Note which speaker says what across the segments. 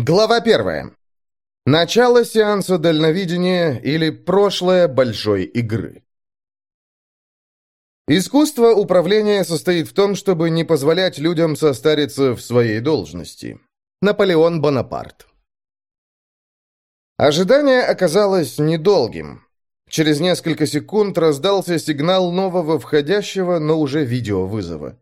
Speaker 1: Глава первая. Начало сеанса дальновидения или прошлое большой игры. Искусство управления состоит в том, чтобы не позволять людям состариться в своей должности. Наполеон Бонапарт. Ожидание оказалось недолгим. Через несколько секунд раздался сигнал нового входящего, но уже видеовызова.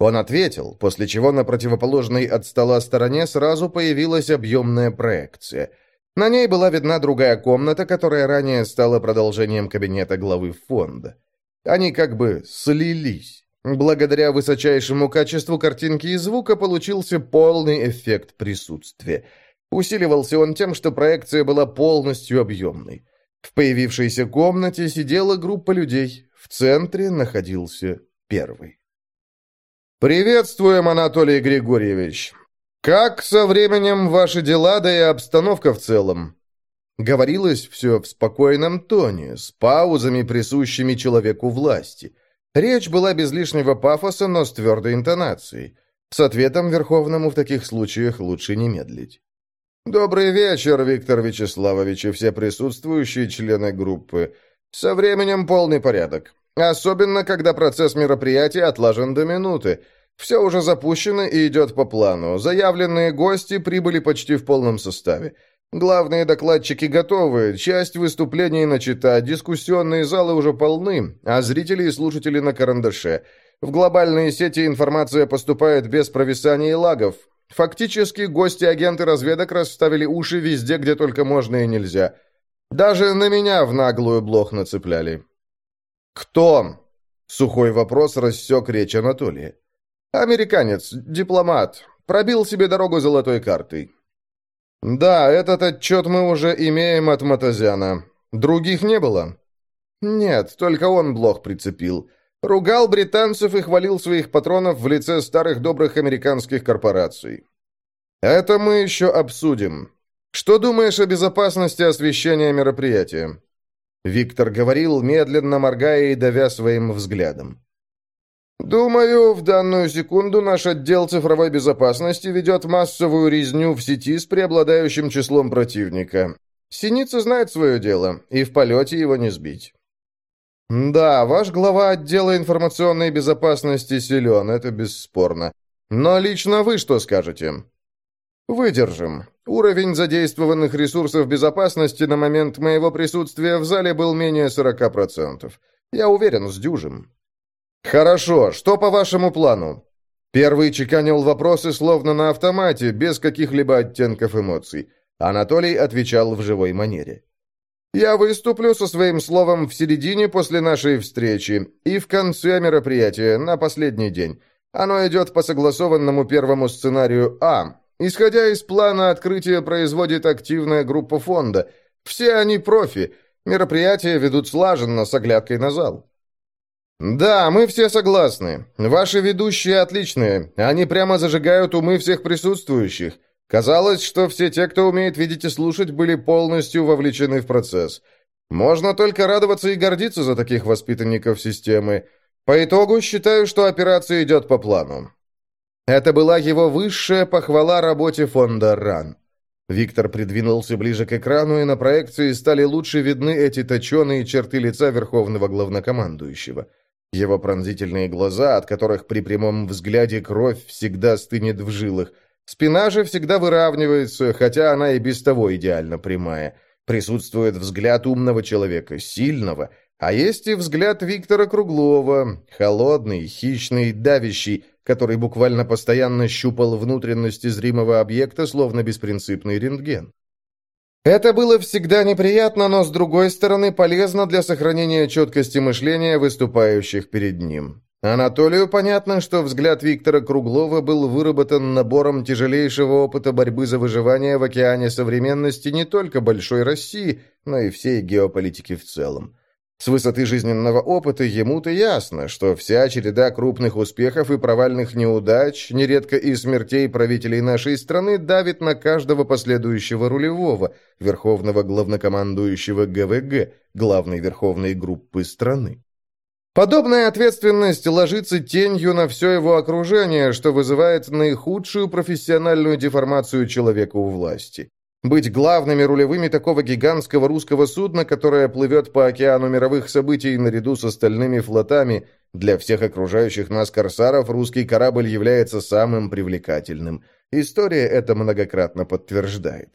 Speaker 1: Он ответил, после чего на противоположной от стола стороне сразу появилась объемная проекция – на ней была видна другая комната, которая ранее стала продолжением кабинета главы фонда. Они как бы слились. Благодаря высочайшему качеству картинки и звука получился полный эффект присутствия. Усиливался он тем, что проекция была полностью объемной. В появившейся комнате сидела группа людей. В центре находился первый. «Приветствуем, Анатолий Григорьевич. «Как со временем ваши дела, да и обстановка в целом?» Говорилось все в спокойном тоне, с паузами, присущими человеку власти. Речь была без лишнего пафоса, но с твердой интонацией. С ответом Верховному в таких случаях лучше не медлить. «Добрый вечер, Виктор Вячеславович и все присутствующие члены группы. Со временем полный порядок. Особенно, когда процесс мероприятия отлажен до минуты. Все уже запущено и идет по плану. Заявленные гости прибыли почти в полном составе. Главные докладчики готовы, часть выступлений начата, дискуссионные залы уже полны, а зрители и слушатели на карандаше. В глобальные сети информация поступает без провисаний и лагов. Фактически гости-агенты разведок расставили уши везде, где только можно и нельзя. Даже на меня в наглую блох нацепляли. «Кто?» — сухой вопрос рассек речь Анатолия. Американец, дипломат. Пробил себе дорогу золотой картой. Да, этот отчет мы уже имеем от Матазяна. Других не было? Нет, только он блох прицепил. Ругал британцев и хвалил своих патронов в лице старых добрых американских корпораций. Это мы еще обсудим. Что думаешь о безопасности освещения мероприятия? Виктор говорил, медленно моргая и давя своим взглядом. Думаю, в данную секунду наш отдел цифровой безопасности ведет массовую резню в сети с преобладающим числом противника. Синица знает свое дело, и в полете его не сбить. Да, ваш глава отдела информационной безопасности силен, это бесспорно. Но лично вы что скажете? Выдержим. Уровень задействованных ресурсов безопасности на момент моего присутствия в зале был менее 40%. Я уверен, сдюжим. «Хорошо, что по вашему плану?» Первый чеканил вопросы словно на автомате, без каких-либо оттенков эмоций. Анатолий отвечал в живой манере. «Я выступлю со своим словом в середине после нашей встречи и в конце мероприятия, на последний день. Оно идет по согласованному первому сценарию А. Исходя из плана, открытие производит активная группа фонда. Все они профи. Мероприятия ведут слаженно, с оглядкой на зал. «Да, мы все согласны. Ваши ведущие отличные. Они прямо зажигают умы всех присутствующих. Казалось, что все те, кто умеет видеть и слушать, были полностью вовлечены в процесс. Можно только радоваться и гордиться за таких воспитанников системы. По итогу считаю, что операция идет по плану». Это была его высшая похвала работе фонда РАН. Виктор придвинулся ближе к экрану, и на проекции стали лучше видны эти точеные черты лица верховного главнокомандующего – его пронзительные глаза, от которых при прямом взгляде кровь всегда стынет в жилах. Спина же всегда выравнивается, хотя она и без того идеально прямая. Присутствует взгляд умного человека, сильного, а есть и взгляд Виктора Круглова, холодный, хищный, давящий, который буквально постоянно щупал внутренности зримого объекта, словно беспринципный рентген. Это было всегда неприятно, но, с другой стороны, полезно для сохранения четкости мышления выступающих перед ним. Анатолию понятно, что взгляд Виктора Круглова был выработан набором тяжелейшего опыта борьбы за выживание в океане современности не только большой России, но и всей геополитики в целом. С высоты жизненного опыта ему-то ясно, что вся череда крупных успехов и провальных неудач, нередко и смертей правителей нашей страны, давит на каждого последующего рулевого, верховного главнокомандующего ГВГ, главной верховной группы страны. Подобная ответственность ложится тенью на все его окружение, что вызывает наихудшую профессиональную деформацию человека у власти. Быть главными рулевыми такого гигантского русского судна, которое плывет по океану мировых событий наряду с остальными флотами, для всех окружающих нас корсаров русский корабль является самым привлекательным. История это многократно подтверждает.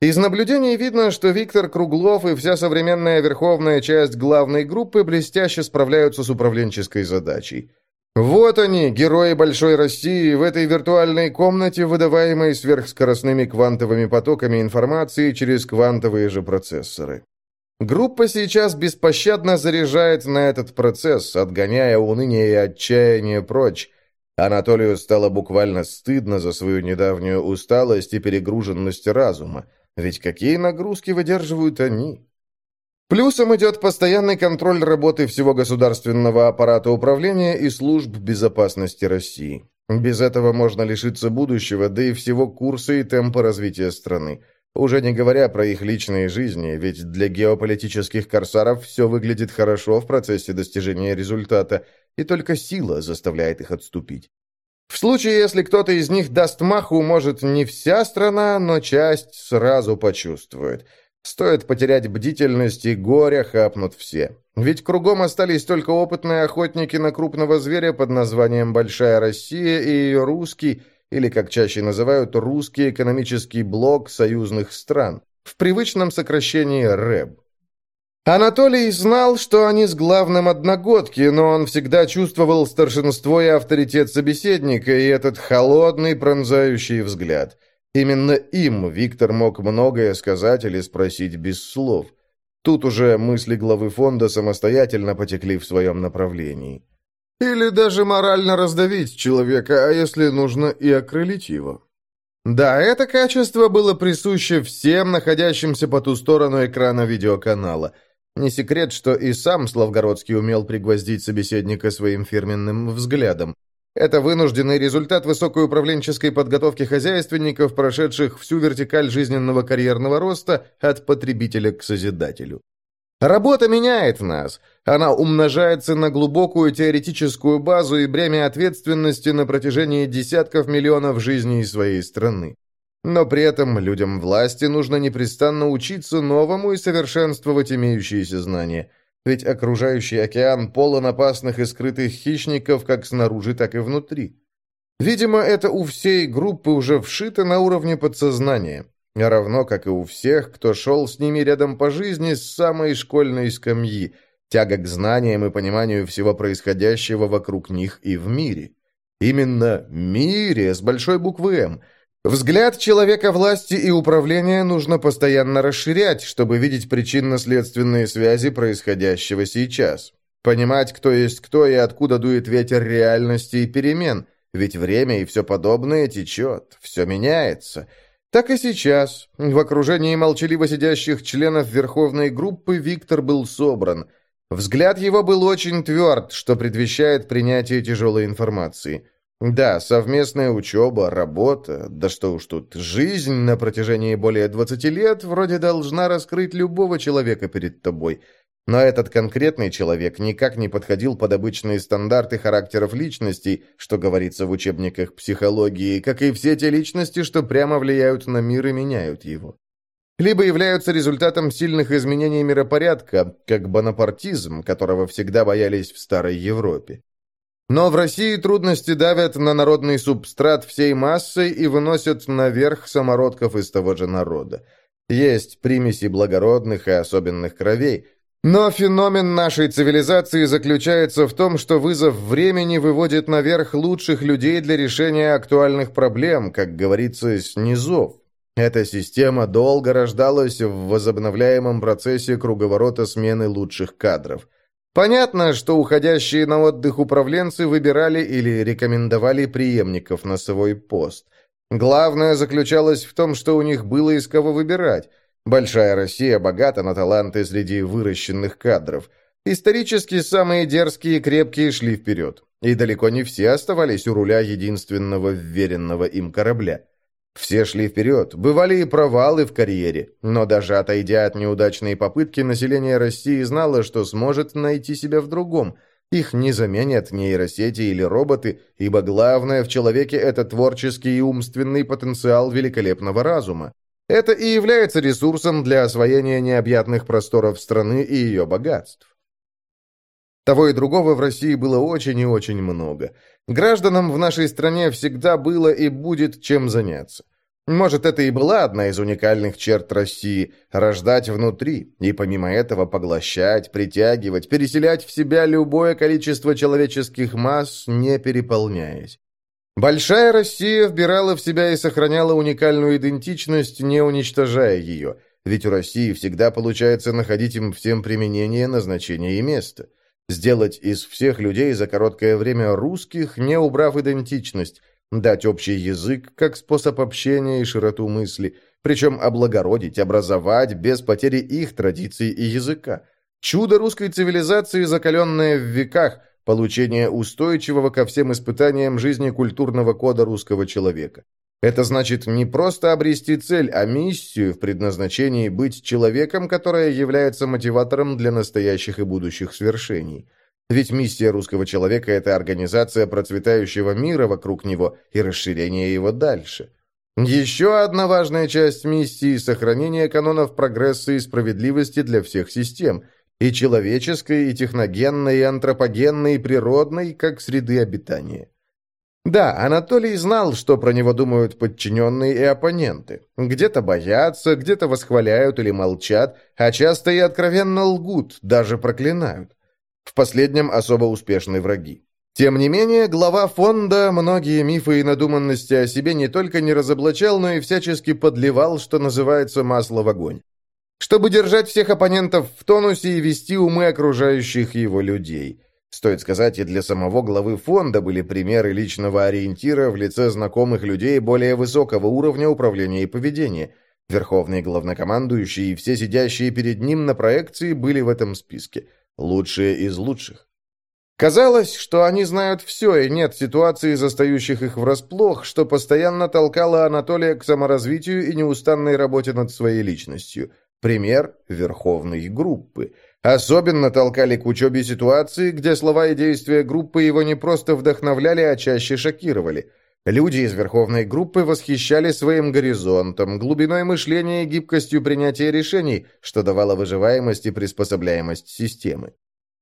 Speaker 1: Из наблюдений видно, что Виктор Круглов и вся современная верховная часть главной группы блестяще справляются с управленческой задачей. Вот они, герои Большой России, в этой виртуальной комнате, выдаваемой сверхскоростными квантовыми потоками информации через квантовые же процессоры. Группа сейчас беспощадно заряжает на этот процесс, отгоняя уныние и отчаяние прочь, Анатолию стало буквально стыдно за свою недавнюю усталость и перегруженность разума. Ведь какие нагрузки выдерживают они? Плюсом идет постоянный контроль работы всего государственного аппарата управления и служб безопасности России. Без этого можно лишиться будущего, да и всего курса и темпа развития страны. Уже не говоря про их личные жизни, ведь для геополитических корсаров все выглядит хорошо в процессе достижения результата, и только сила заставляет их отступить. В случае, если кто-то из них даст маху, может, не вся страна, но часть сразу почувствует. Стоит потерять бдительность, и горя хапнут все. Ведь кругом остались только опытные охотники на крупного зверя под названием «Большая Россия» и ее русский, или, как чаще называют, русский экономический блок союзных стран, в привычном сокращении РЭБ. Анатолий знал, что они с главным одногодки, но он всегда чувствовал старшинство и авторитет собеседника и этот холодный пронзающий взгляд. Именно им Виктор мог многое сказать или спросить без слов. Тут уже мысли главы фонда самостоятельно потекли в своем направлении. Или даже морально раздавить человека, а если нужно, и окрылить его. Да, это качество было присуще всем находящимся по ту сторону экрана видеоканала – не секрет, что и сам Славгородский умел пригвоздить собеседника своим фирменным взглядом. Это вынужденный результат высокой управленческой подготовки хозяйственников, прошедших всю вертикаль жизненного карьерного роста от потребителя к созидателю. Работа меняет нас. Она умножается на глубокую теоретическую базу и бремя ответственности на протяжении десятков миллионов жизней своей страны. Но при этом людям власти нужно непрестанно учиться новому и совершенствовать имеющиеся знания. Ведь окружающий океан полон опасных и скрытых хищников как снаружи, так и внутри. Видимо, это у всей группы уже вшито на уровне подсознания, равно как и у всех, кто шел с ними рядом по жизни с самой школьной скамьи, тяга к знаниям и пониманию всего происходящего вокруг них и в мире. Именно «мире» с большой буквы «М», Взгляд человека власти и управления нужно постоянно расширять, чтобы видеть причинно-следственные связи происходящего сейчас. Понимать, кто есть кто и откуда дует ветер реальности и перемен, ведь время и все подобное течет, все меняется. Так и сейчас. В окружении молчаливо сидящих членов Верховной группы Виктор был собран. Взгляд его был очень тверд, что предвещает принятие тяжелой информации – да, совместная учеба, работа, да что уж тут, жизнь на протяжении более 20 лет вроде должна раскрыть любого человека перед тобой. Но этот конкретный человек никак не подходил под обычные стандарты характеров личностей, что говорится в учебниках психологии, как и все те личности, что прямо влияют на мир и меняют его. Либо являются результатом сильных изменений миропорядка, как бонапартизм, которого всегда боялись в Старой Европе. Но в России трудности давят на народный субстрат всей массой и выносят наверх самородков из того же народа. Есть примеси благородных и особенных кровей. Но феномен нашей цивилизации заключается в том, что вызов времени выводит наверх лучших людей для решения актуальных проблем, как говорится, с низов. Эта система долго рождалась в возобновляемом процессе круговорота смены лучших кадров – Понятно, что уходящие на отдых управленцы выбирали или рекомендовали преемников на свой пост. Главное заключалось в том, что у них было из кого выбирать. Большая Россия богата на таланты среди выращенных кадров. Исторически самые дерзкие и крепкие шли вперед. И далеко не все оставались у руля единственного вверенного им корабля. Все шли вперед, бывали и провалы в карьере, но даже отойдя от неудачной попытки, население России знало, что сможет найти себя в другом. Их не заменят нейросети или роботы, ибо главное в человеке – это творческий и умственный потенциал великолепного разума. Это и является ресурсом для освоения необъятных просторов страны и ее богатств. Того и другого в России было очень и очень много. Гражданам в нашей стране всегда было и будет чем заняться. Может, это и была одна из уникальных черт России – рождать внутри, и помимо этого поглощать, притягивать, переселять в себя любое количество человеческих масс, не переполняясь. Большая Россия вбирала в себя и сохраняла уникальную идентичность, не уничтожая ее, ведь у России всегда получается находить им всем применение, назначение и место. Сделать из всех людей за короткое время русских, не убрав идентичность – дать общий язык как способ общения и широту мысли, причем облагородить, образовать без потери их традиций и языка. Чудо русской цивилизации, закаленное в веках, получение устойчивого ко всем испытаниям жизни культурного кода русского человека. Это значит не просто обрести цель, а миссию в предназначении быть человеком, которая является мотиватором для настоящих и будущих свершений. Ведь миссия русского человека – это организация процветающего мира вокруг него и расширение его дальше. Еще одна важная часть миссии – сохранение канонов прогресса и справедливости для всех систем – и человеческой, и техногенной, и антропогенной, и природной, как среды обитания. Да, Анатолий знал, что про него думают подчиненные и оппоненты. Где-то боятся, где-то восхваляют или молчат, а часто и откровенно лгут, даже проклинают. В последнем особо успешны враги. Тем не менее, глава фонда многие мифы и надуманности о себе не только не разоблачал, но и всячески подливал, что называется, масло в огонь. Чтобы держать всех оппонентов в тонусе и вести умы окружающих его людей. Стоит сказать, и для самого главы фонда были примеры личного ориентира в лице знакомых людей более высокого уровня управления и поведения. Верховный главнокомандующий и все сидящие перед ним на проекции были в этом списке – лучшие из лучших. Казалось, что они знают все, и нет ситуации, застающих их врасплох, что постоянно толкало Анатолия к саморазвитию и неустанной работе над своей личностью. Пример – верховной группы. Особенно толкали к учебе ситуации, где слова и действия группы его не просто вдохновляли, а чаще шокировали. Люди из верховной группы восхищали своим горизонтом, глубиной мышления и гибкостью принятия решений, что давало выживаемость и приспособляемость системы.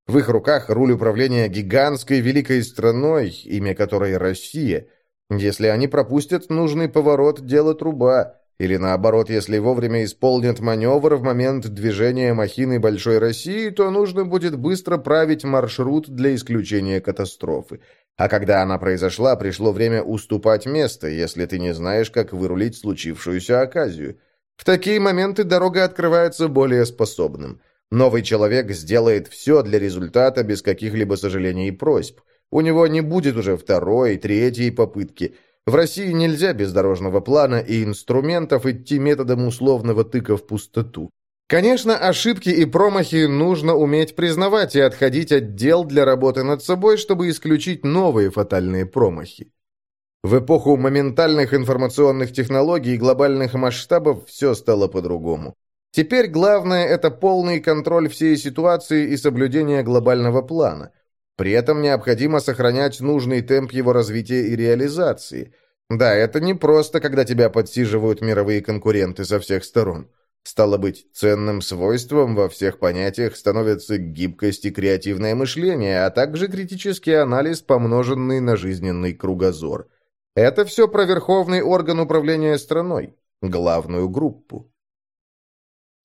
Speaker 1: В их руках руль управления гигантской великой страной, имя которой Россия. Если они пропустят нужный поворот, дело труба. Или наоборот, если вовремя исполнят маневр в момент движения махины Большой России, то нужно будет быстро править маршрут для исключения катастрофы. А когда она произошла, пришло время уступать место, если ты не знаешь, как вырулить случившуюся оказию. В такие моменты дорога открывается более способным. Новый человек сделает все для результата без каких-либо сожалений и просьб. У него не будет уже второй, третьей попытки. В России нельзя без дорожного плана и инструментов идти методом условного тыка в пустоту. Конечно, ошибки и промахи нужно уметь признавать и отходить от дел для работы над собой, чтобы исключить новые фатальные промахи. В эпоху моментальных информационных технологий и глобальных масштабов все стало по-другому. Теперь главное – это полный контроль всей ситуации и соблюдение глобального плана. При этом необходимо сохранять нужный темп его развития и реализации. Да, это не просто, когда тебя подсиживают мировые конкуренты со всех сторон. Стало быть, ценным свойством во всех понятиях становится гибкость и креативное мышление, а также критический анализ, помноженный на жизненный кругозор. Это все про верховный орган управления страной, главную группу.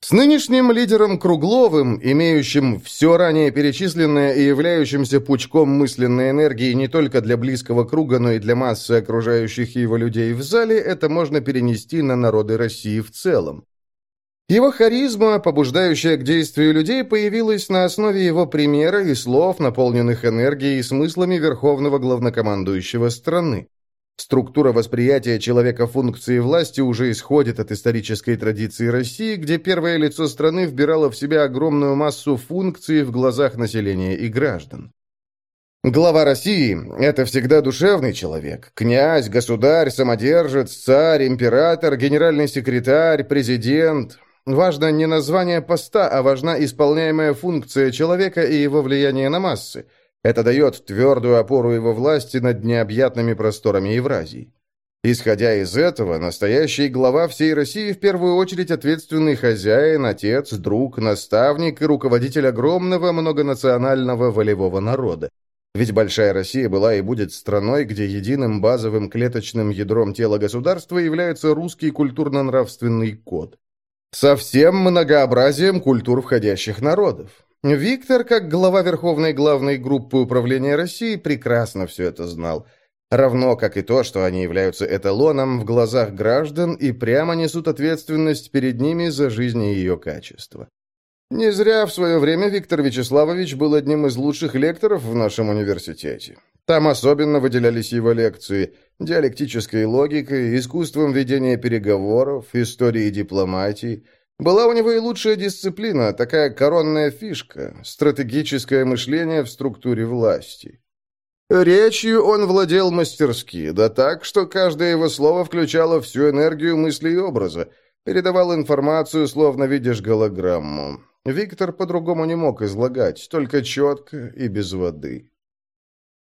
Speaker 1: С нынешним лидером Кругловым, имеющим все ранее перечисленное и являющимся пучком мысленной энергии не только для близкого круга, но и для массы окружающих его людей в зале, это можно перенести на народы России в целом. Его харизма, побуждающая к действию людей, появилась на основе его примера и слов, наполненных энергией и смыслами верховного главнокомандующего страны. Структура восприятия человека функции власти уже исходит от исторической традиции России, где первое лицо страны вбирало в себя огромную массу функций в глазах населения и граждан. Глава России – это всегда душевный человек. Князь, государь, самодержец, царь, император, генеральный секретарь, президент – Важно не название поста, а важна исполняемая функция человека и его влияние на массы. Это дает твердую опору его власти над необъятными просторами Евразии. Исходя из этого, настоящий глава всей России в первую очередь ответственный хозяин, отец, друг, наставник и руководитель огромного многонационального волевого народа. Ведь Большая Россия была и будет страной, где единым базовым клеточным ядром тела государства является русский культурно-нравственный код. Со всем многообразием культур входящих народов. Виктор, как глава Верховной главной группы управления России, прекрасно все это знал – Равно как и то, что они являются эталоном в глазах граждан и прямо несут ответственность перед ними за жизнь и ее качество. Не зря в свое время Виктор Вячеславович был одним из лучших лекторов в нашем университете. Там особенно выделялись его лекции диалектической логикой, искусством ведения переговоров, историей дипломатии. Была у него и лучшая дисциплина, такая коронная фишка – стратегическое мышление в структуре власти. Речью он владел мастерски, да так, что каждое его слово включало всю энергию мысли и образа, передавал информацию, словно видишь голограмму. Виктор по-другому не мог излагать, только четко и без воды.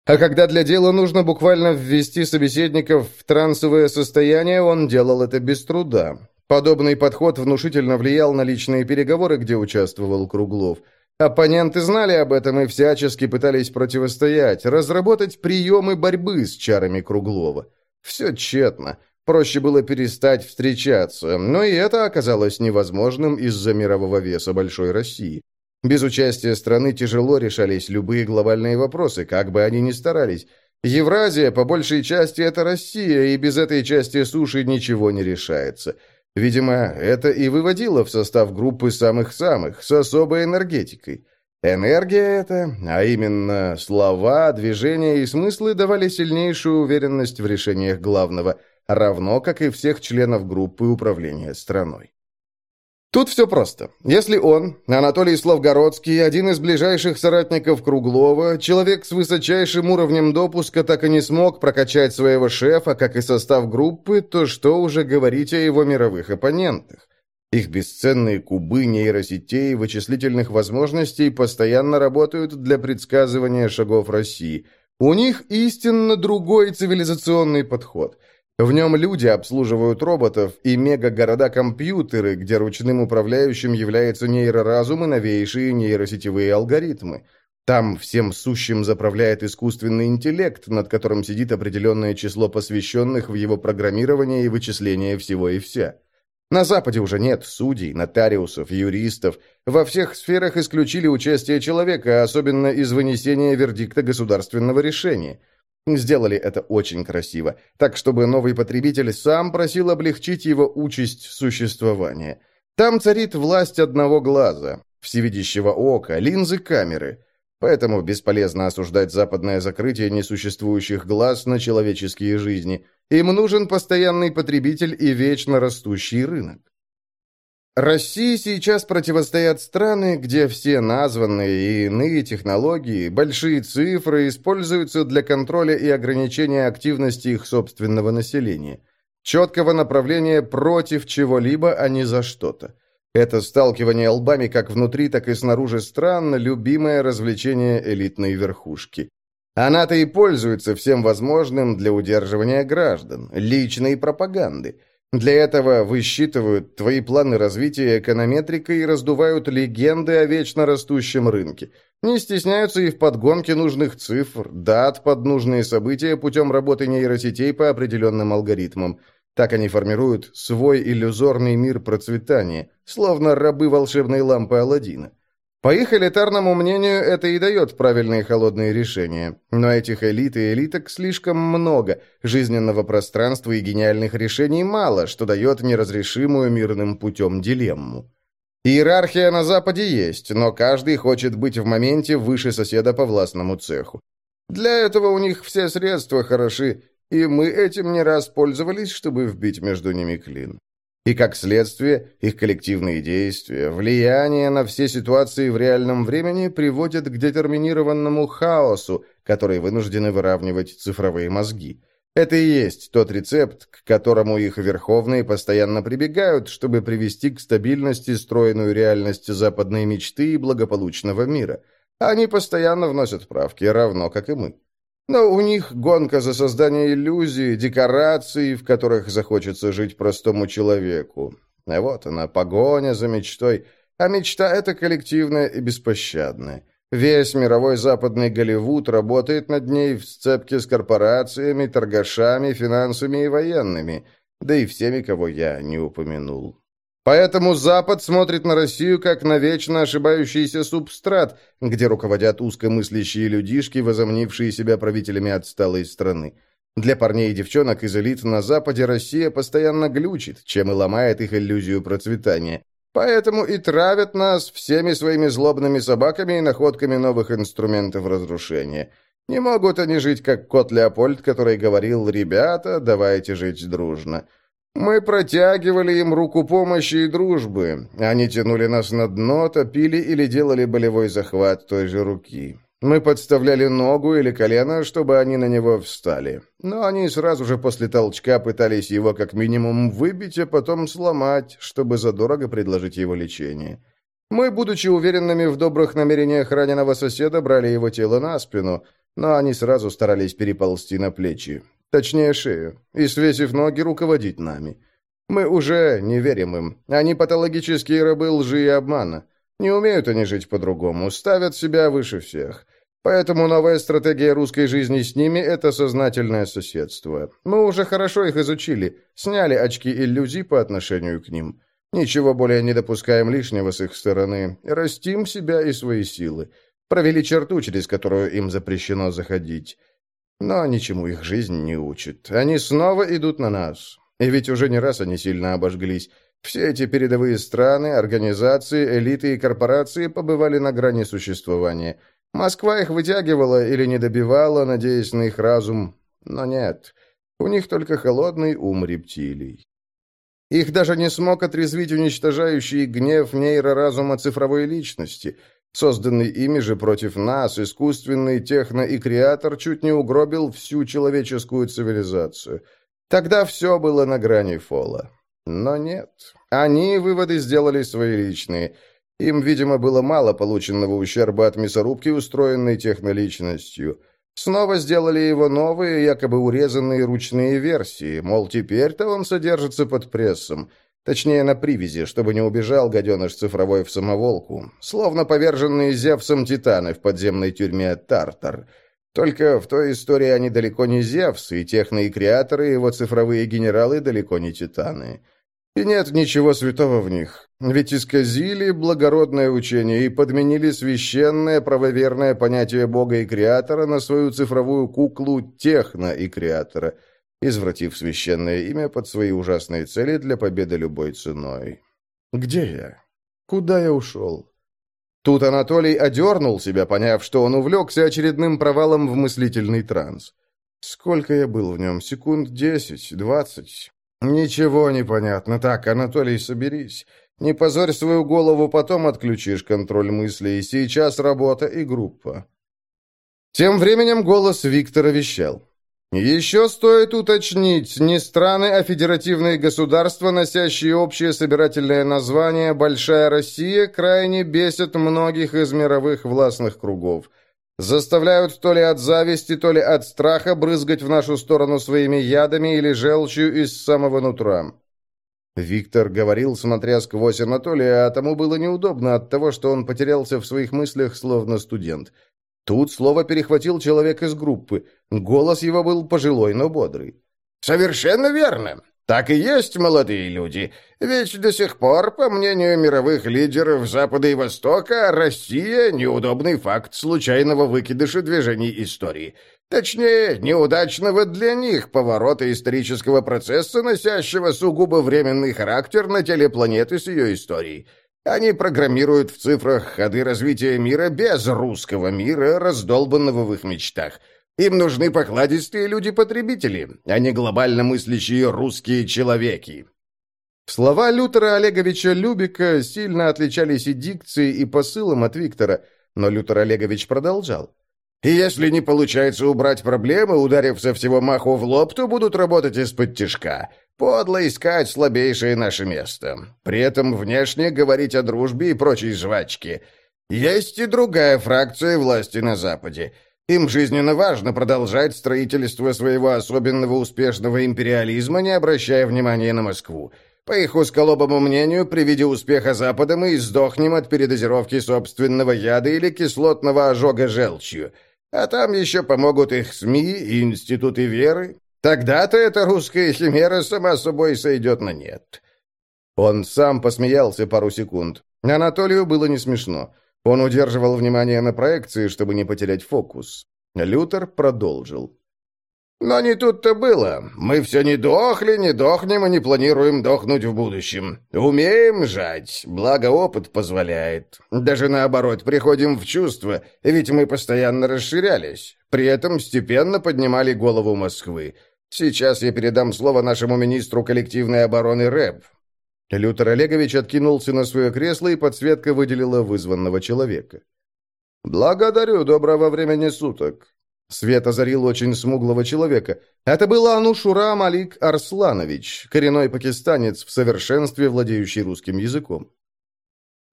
Speaker 1: А когда для дела нужно буквально ввести собеседников в трансовое состояние, он делал это без труда. Подобный подход внушительно влиял на личные переговоры, где участвовал Круглов – Оппоненты знали об этом и всячески пытались противостоять, разработать приемы борьбы с чарами Круглова. Все тщетно. Проще было перестать встречаться, но и это оказалось невозможным из-за мирового веса Большой России. Без участия страны тяжело решались любые глобальные вопросы, как бы они ни старались. Евразия, по большей части, это Россия, и без этой части суши ничего не решается – Видимо, это и выводило в состав группы самых-самых, с особой энергетикой. Энергия эта, а именно слова, движения и смыслы давали сильнейшую уверенность в решениях главного, равно как и всех членов группы управления страной. Тут все просто. Если он, Анатолий Славгородский, один из ближайших соратников Круглова, человек с высочайшим уровнем допуска так и не смог прокачать своего шефа, как и состав группы, то что уже говорить о его мировых оппонентах? Их бесценные кубы нейросетей и вычислительных возможностей постоянно работают для предсказывания шагов России. У них истинно другой цивилизационный подход – в нем люди обслуживают роботов и мегагорода-компьютеры, где ручным управляющим является нейроразум и новейшие нейросетевые алгоритмы. Там всем сущим заправляет искусственный интеллект, над которым сидит определенное число посвященных в его программирование и вычисление всего и вся. На Западе уже нет судей, нотариусов, юристов. Во всех сферах исключили участие человека, особенно из вынесения вердикта государственного решения – Сделали это очень красиво, так чтобы новый потребитель сам просил облегчить его участь существования. Там царит власть одного глаза, всевидящего ока, линзы камеры. Поэтому бесполезно осуждать западное закрытие несуществующих глаз на человеческие жизни. Им нужен постоянный потребитель и вечно растущий рынок. России сейчас противостоят страны, где все названные и иные технологии, большие цифры используются для контроля и ограничения активности их собственного населения. Четкого направления против чего-либо, а не за что-то. Это сталкивание лбами как внутри, так и снаружи стран – любимое развлечение элитной верхушки. Она-то и пользуется всем возможным для удерживания граждан, личной пропаганды – для этого высчитывают твои планы развития эконометрикой и раздувают легенды о вечно растущем рынке. Не стесняются и в подгонке нужных цифр, дат под нужные события путем работы нейросетей по определенным алгоритмам. Так они формируют свой иллюзорный мир процветания, словно рабы волшебной лампы Аладдина. По их элитарному мнению, это и дает правильные холодные решения. Но этих элит и элиток слишком много, жизненного пространства и гениальных решений мало, что дает неразрешимую мирным путем дилемму. Иерархия на Западе есть, но каждый хочет быть в моменте выше соседа по властному цеху. Для этого у них все средства хороши, и мы этим не раз пользовались, чтобы вбить между ними клин. И, как следствие, их коллективные действия, влияние на все ситуации в реальном времени приводят к детерминированному хаосу, который вынуждены выравнивать цифровые мозги. Это и есть тот рецепт, к которому их верховные постоянно прибегают, чтобы привести к стабильности стройную реальность западной мечты и благополучного мира. Они постоянно вносят правки, равно как и мы. Но у них гонка за создание иллюзий, декораций, в которых захочется жить простому человеку. А вот она, погоня за мечтой. А мечта — это коллективная и беспощадная. Весь мировой западный Голливуд работает над ней в сцепке с корпорациями, торгашами, финансами и военными, да и всеми, кого я не упомянул. Поэтому Запад смотрит на Россию как на вечно ошибающийся субстрат, где руководят узкомыслящие людишки, возомнившие себя правителями отсталой страны. Для парней и девчонок из элит на Западе Россия постоянно глючит, чем и ломает их иллюзию процветания. Поэтому и травят нас всеми своими злобными собаками и находками новых инструментов разрушения. Не могут они жить, как кот Леопольд, который говорил «Ребята, давайте жить дружно». Мы протягивали им руку помощи и дружбы. Они тянули нас на дно, топили или делали болевой захват той же руки. Мы подставляли ногу или колено, чтобы они на него встали. Но они сразу же после толчка пытались его как минимум выбить, а потом сломать, чтобы задорого предложить его лечение. Мы, будучи уверенными в добрых намерениях раненого соседа, брали его тело на спину, но они сразу старались переползти на плечи. Точнее, шею. И, свесив ноги, руководить нами. Мы уже не верим им. Они патологические рабы лжи и обмана. Не умеют они жить по-другому, ставят себя выше всех. Поэтому новая стратегия русской жизни с ними – это сознательное соседство. Мы уже хорошо их изучили, сняли очки иллюзий по отношению к ним. Ничего более не допускаем лишнего с их стороны. Растим себя и свои силы. Провели черту, через которую им запрещено заходить. Но ничему их жизнь не учит. Они снова идут на нас. И ведь уже не раз они сильно обожглись. Все эти передовые страны, организации, элиты и корпорации побывали на грани существования. Москва их вытягивала или не добивала, надеясь на их разум. Но нет, у них только холодный ум рептилий. Их даже не смог отрезвить уничтожающий гнев нейроразума цифровой личности – Созданный ими же против нас, искусственный техно и креатор чуть не угробил всю человеческую цивилизацию. Тогда все было на грани фола. Но нет. Они выводы сделали свои личные. Им, видимо, было мало полученного ущерба от мясорубки, устроенной техноличностью. Снова сделали его новые, якобы урезанные ручные версии, мол, теперь-то он содержится под прессом – Точнее, на привязи, чтобы не убежал гаденыш цифровой в самоволку. Словно поверженные Зевсом титаны в подземной тюрьме Тартар. Только в той истории они далеко не Зевс, и техно и его цифровые генералы далеко не титаны. И нет ничего святого в них. Ведь исказили благородное учение и подменили священное правоверное понятие Бога и Креатора на свою цифровую куклу техно и Креатора – извратив священное имя под свои ужасные цели для победы любой ценой. «Где я? Куда я ушел?» Тут Анатолий одернул себя, поняв, что он увлекся очередным провалом в мыслительный транс. Сколько я был в нем? Секунд десять, двадцать? Ничего не понятно. Так, Анатолий, соберись. Не позорь свою голову, потом отключишь контроль мыслей. Сейчас работа и группа. Тем временем голос Виктора вещал. Еще стоит уточнить, не страны, а федеративные государства, носящие общее собирательное название «Большая Россия», крайне бесят многих из мировых властных кругов. Заставляют то ли от зависти, то ли от страха брызгать в нашу сторону своими ядами или желчью из самого нутра. Виктор говорил, смотря сквозь Анатолия, а тому было неудобно от того, что он потерялся в своих мыслях, словно студент – Тут слово перехватил человек из группы. Голос его был пожилой, но бодрый. «Совершенно верно. Так и есть, молодые люди. Ведь до сих пор, по мнению мировых лидеров Запада и Востока, Россия – неудобный факт случайного выкидыша движений истории. Точнее, неудачного для них поворота исторического процесса, носящего сугубо временный характер на теле планеты с ее историей. Они программируют в цифрах ходы развития мира без русского мира, раздолбанного в их мечтах. Им нужны покладистые люди-потребители, а не глобально мыслящие русские человеки. Слова Лютера Олеговича Любика сильно отличались и дикцией, и посылом от Виктора, но Лютер Олегович продолжал. И если не получается убрать проблемы, ударив со всего маху в лоб, то будут работать из-под тишка. Подло искать слабейшее наше место. При этом внешне говорить о дружбе и прочей жвачке.
Speaker 2: Есть и другая фракция власти на Западе. Им жизненно важно продолжать строительство своего особенного успешного империализма, не обращая внимания на Москву. По их усколобому мнению, при виде успеха Запада мы издохнем от передозировки собственного яда или кислотного ожога желчью. А там еще помогут их СМИ и институты веры. Тогда-то эта русская химера сама собой сойдет на нет.
Speaker 1: Он сам посмеялся пару секунд. Анатолию было не смешно. Он удерживал внимание на проекции, чтобы не потерять фокус. Лютер продолжил.
Speaker 2: «Но не тут-то было. Мы все не дохли, не дохнем и не планируем дохнуть в будущем. Умеем жать, благо опыт позволяет. Даже наоборот, приходим в чувство, ведь мы постоянно расширялись. При этом степенно поднимали голову Москвы. Сейчас я передам слово нашему министру коллективной обороны РЭП.
Speaker 1: Лютер Олегович откинулся на свое кресло, и подсветка выделила вызванного человека. «Благодарю, доброго времени суток». Свет озарил очень смуглого человека. Это был Анушура Малик Арсланович, коренной пакистанец, в совершенстве владеющий русским языком.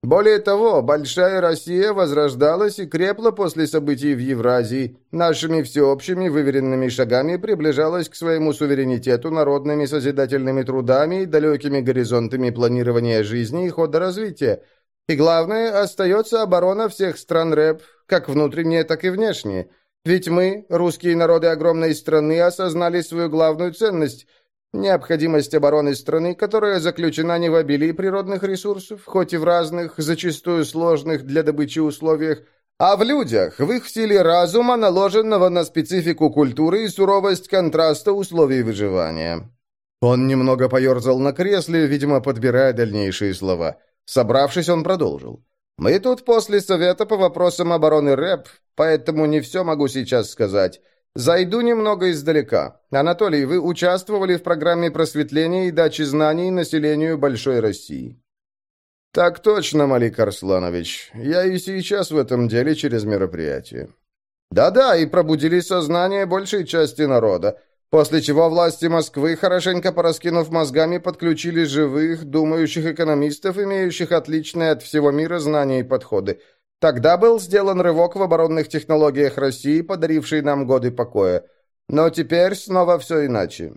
Speaker 3: Более того, Большая Россия возрождалась и крепла после событий в Евразии, нашими всеобщими выверенными шагами приближалась к своему суверенитету народными созидательными трудами и далекими горизонтами планирования жизни и хода развития. И главное, остается оборона всех стран РЭП, как внутренняя, так и внешняя. Ведь мы, русские народы огромной страны, осознали свою главную ценность – Необходимость обороны страны, которая заключена не в обилии природных ресурсов, хоть и в разных, зачастую сложных для добычи условиях, а в людях, в их силе разума, наложенного на специфику культуры и суровость контраста условий выживания.
Speaker 1: Он немного поерзал на кресле, видимо, подбирая дальнейшие слова. Собравшись, он продолжил.
Speaker 3: «Мы тут после совета по вопросам обороны РЭП, поэтому не все могу сейчас сказать. Зайду немного издалека. Анатолий, вы участвовали в программе просветления и дачи знаний населению Большой России.
Speaker 1: Так точно, Малик Арсланович. Я и сейчас в этом деле через мероприятие.
Speaker 3: Да-да, и пробудили сознание большей части народа, после чего власти Москвы, хорошенько пораскинув мозгами, подключили живых, думающих экономистов, имеющих отличные от всего мира знания и подходы. Тогда был сделан рывок в оборонных технологиях России, подаривший нам годы покоя. Но теперь снова все иначе.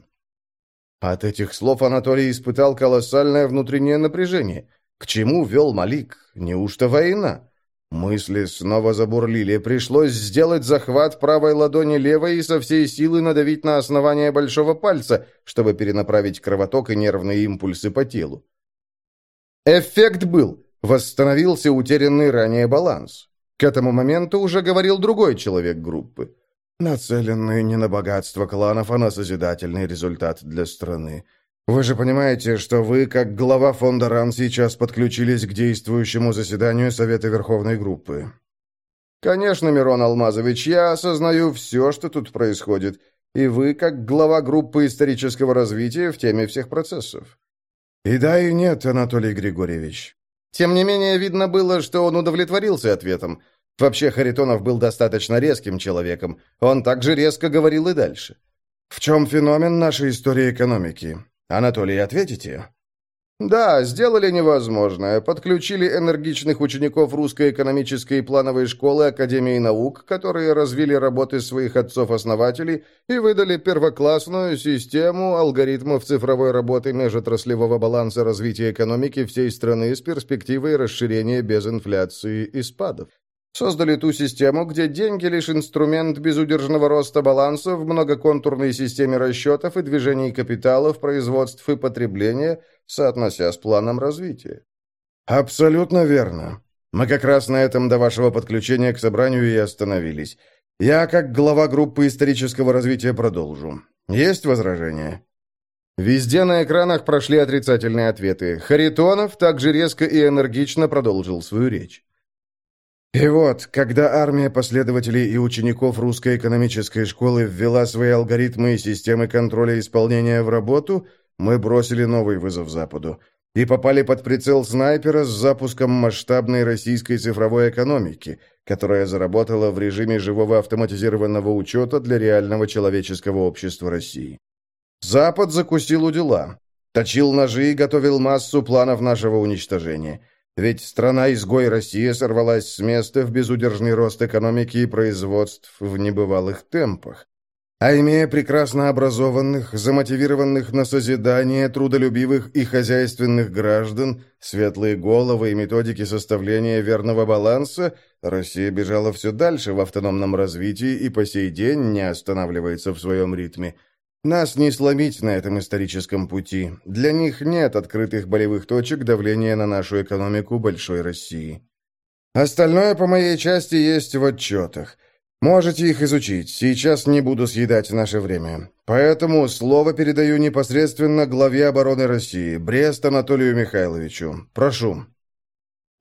Speaker 1: От этих слов Анатолий испытал колоссальное внутреннее напряжение. К чему вел Малик? Неужто война? Мысли снова забурлили. Пришлось сделать захват правой ладони левой и со всей силы надавить на основание большого пальца, чтобы перенаправить кровоток и нервные импульсы по телу. Эффект был. Восстановился утерянный ранее баланс. К этому моменту уже говорил другой человек группы. Нацеленный не на богатство кланов, а на созидательный результат для страны. Вы же понимаете, что вы, как глава фонда РАН, сейчас подключились к действующему заседанию Совета Верховной Группы. Конечно, Мирон Алмазович, я осознаю все, что тут происходит, и вы, как глава группы исторического развития, в теме всех процессов. И да, и нет, Анатолий Григорьевич. Тем не менее, видно было, что он удовлетворился ответом. Вообще, Харитонов был достаточно резким человеком. Он также резко говорил и дальше. «В чем феномен нашей истории экономики? Анатолий, ответите?»
Speaker 3: Да, сделали невозможное. Подключили энергичных учеников русской экономической и плановой школы Академии наук, которые развили работы своих отцов-основателей и выдали первоклассную систему алгоритмов цифровой работы межотраслевого баланса развития экономики всей страны с перспективой расширения без инфляции и спадов. Создали ту систему, где деньги лишь инструмент безудержного роста баланса в многоконтурной системе расчетов и движений капиталов, производств и потребления, соотнося с планом развития.
Speaker 1: Абсолютно верно. Мы как раз на этом до вашего подключения к собранию и остановились. Я, как глава группы исторического развития, продолжу. Есть возражения? Везде на экранах прошли отрицательные ответы. Харитонов также резко и энергично продолжил свою речь. И вот, когда армия последователей и учеников русской экономической школы ввела свои алгоритмы и системы контроля исполнения в работу, мы бросили новый вызов Западу и попали под прицел снайпера с запуском масштабной российской цифровой экономики, которая заработала в режиме живого автоматизированного учета для реального человеческого общества России. Запад закусил у дела, точил ножи и готовил массу планов нашего уничтожения –
Speaker 3: Ведь страна-изгой Россия сорвалась с места в безудержный рост экономики и производств в небывалых темпах. А имея прекрасно образованных, замотивированных на созидание, трудолюбивых и хозяйственных граждан, светлые головы и методики составления верного баланса, Россия бежала все дальше в автономном развитии и по сей день не останавливается в своем ритме. Нас не сломить на этом историческом пути. Для них нет открытых болевых точек давления на нашу экономику большой России. Остальное по моей части есть в отчетах. Можете их изучить. Сейчас не буду съедать наше время. Поэтому слово передаю непосредственно главе обороны России, Брест Анатолию Михайловичу. Прошу».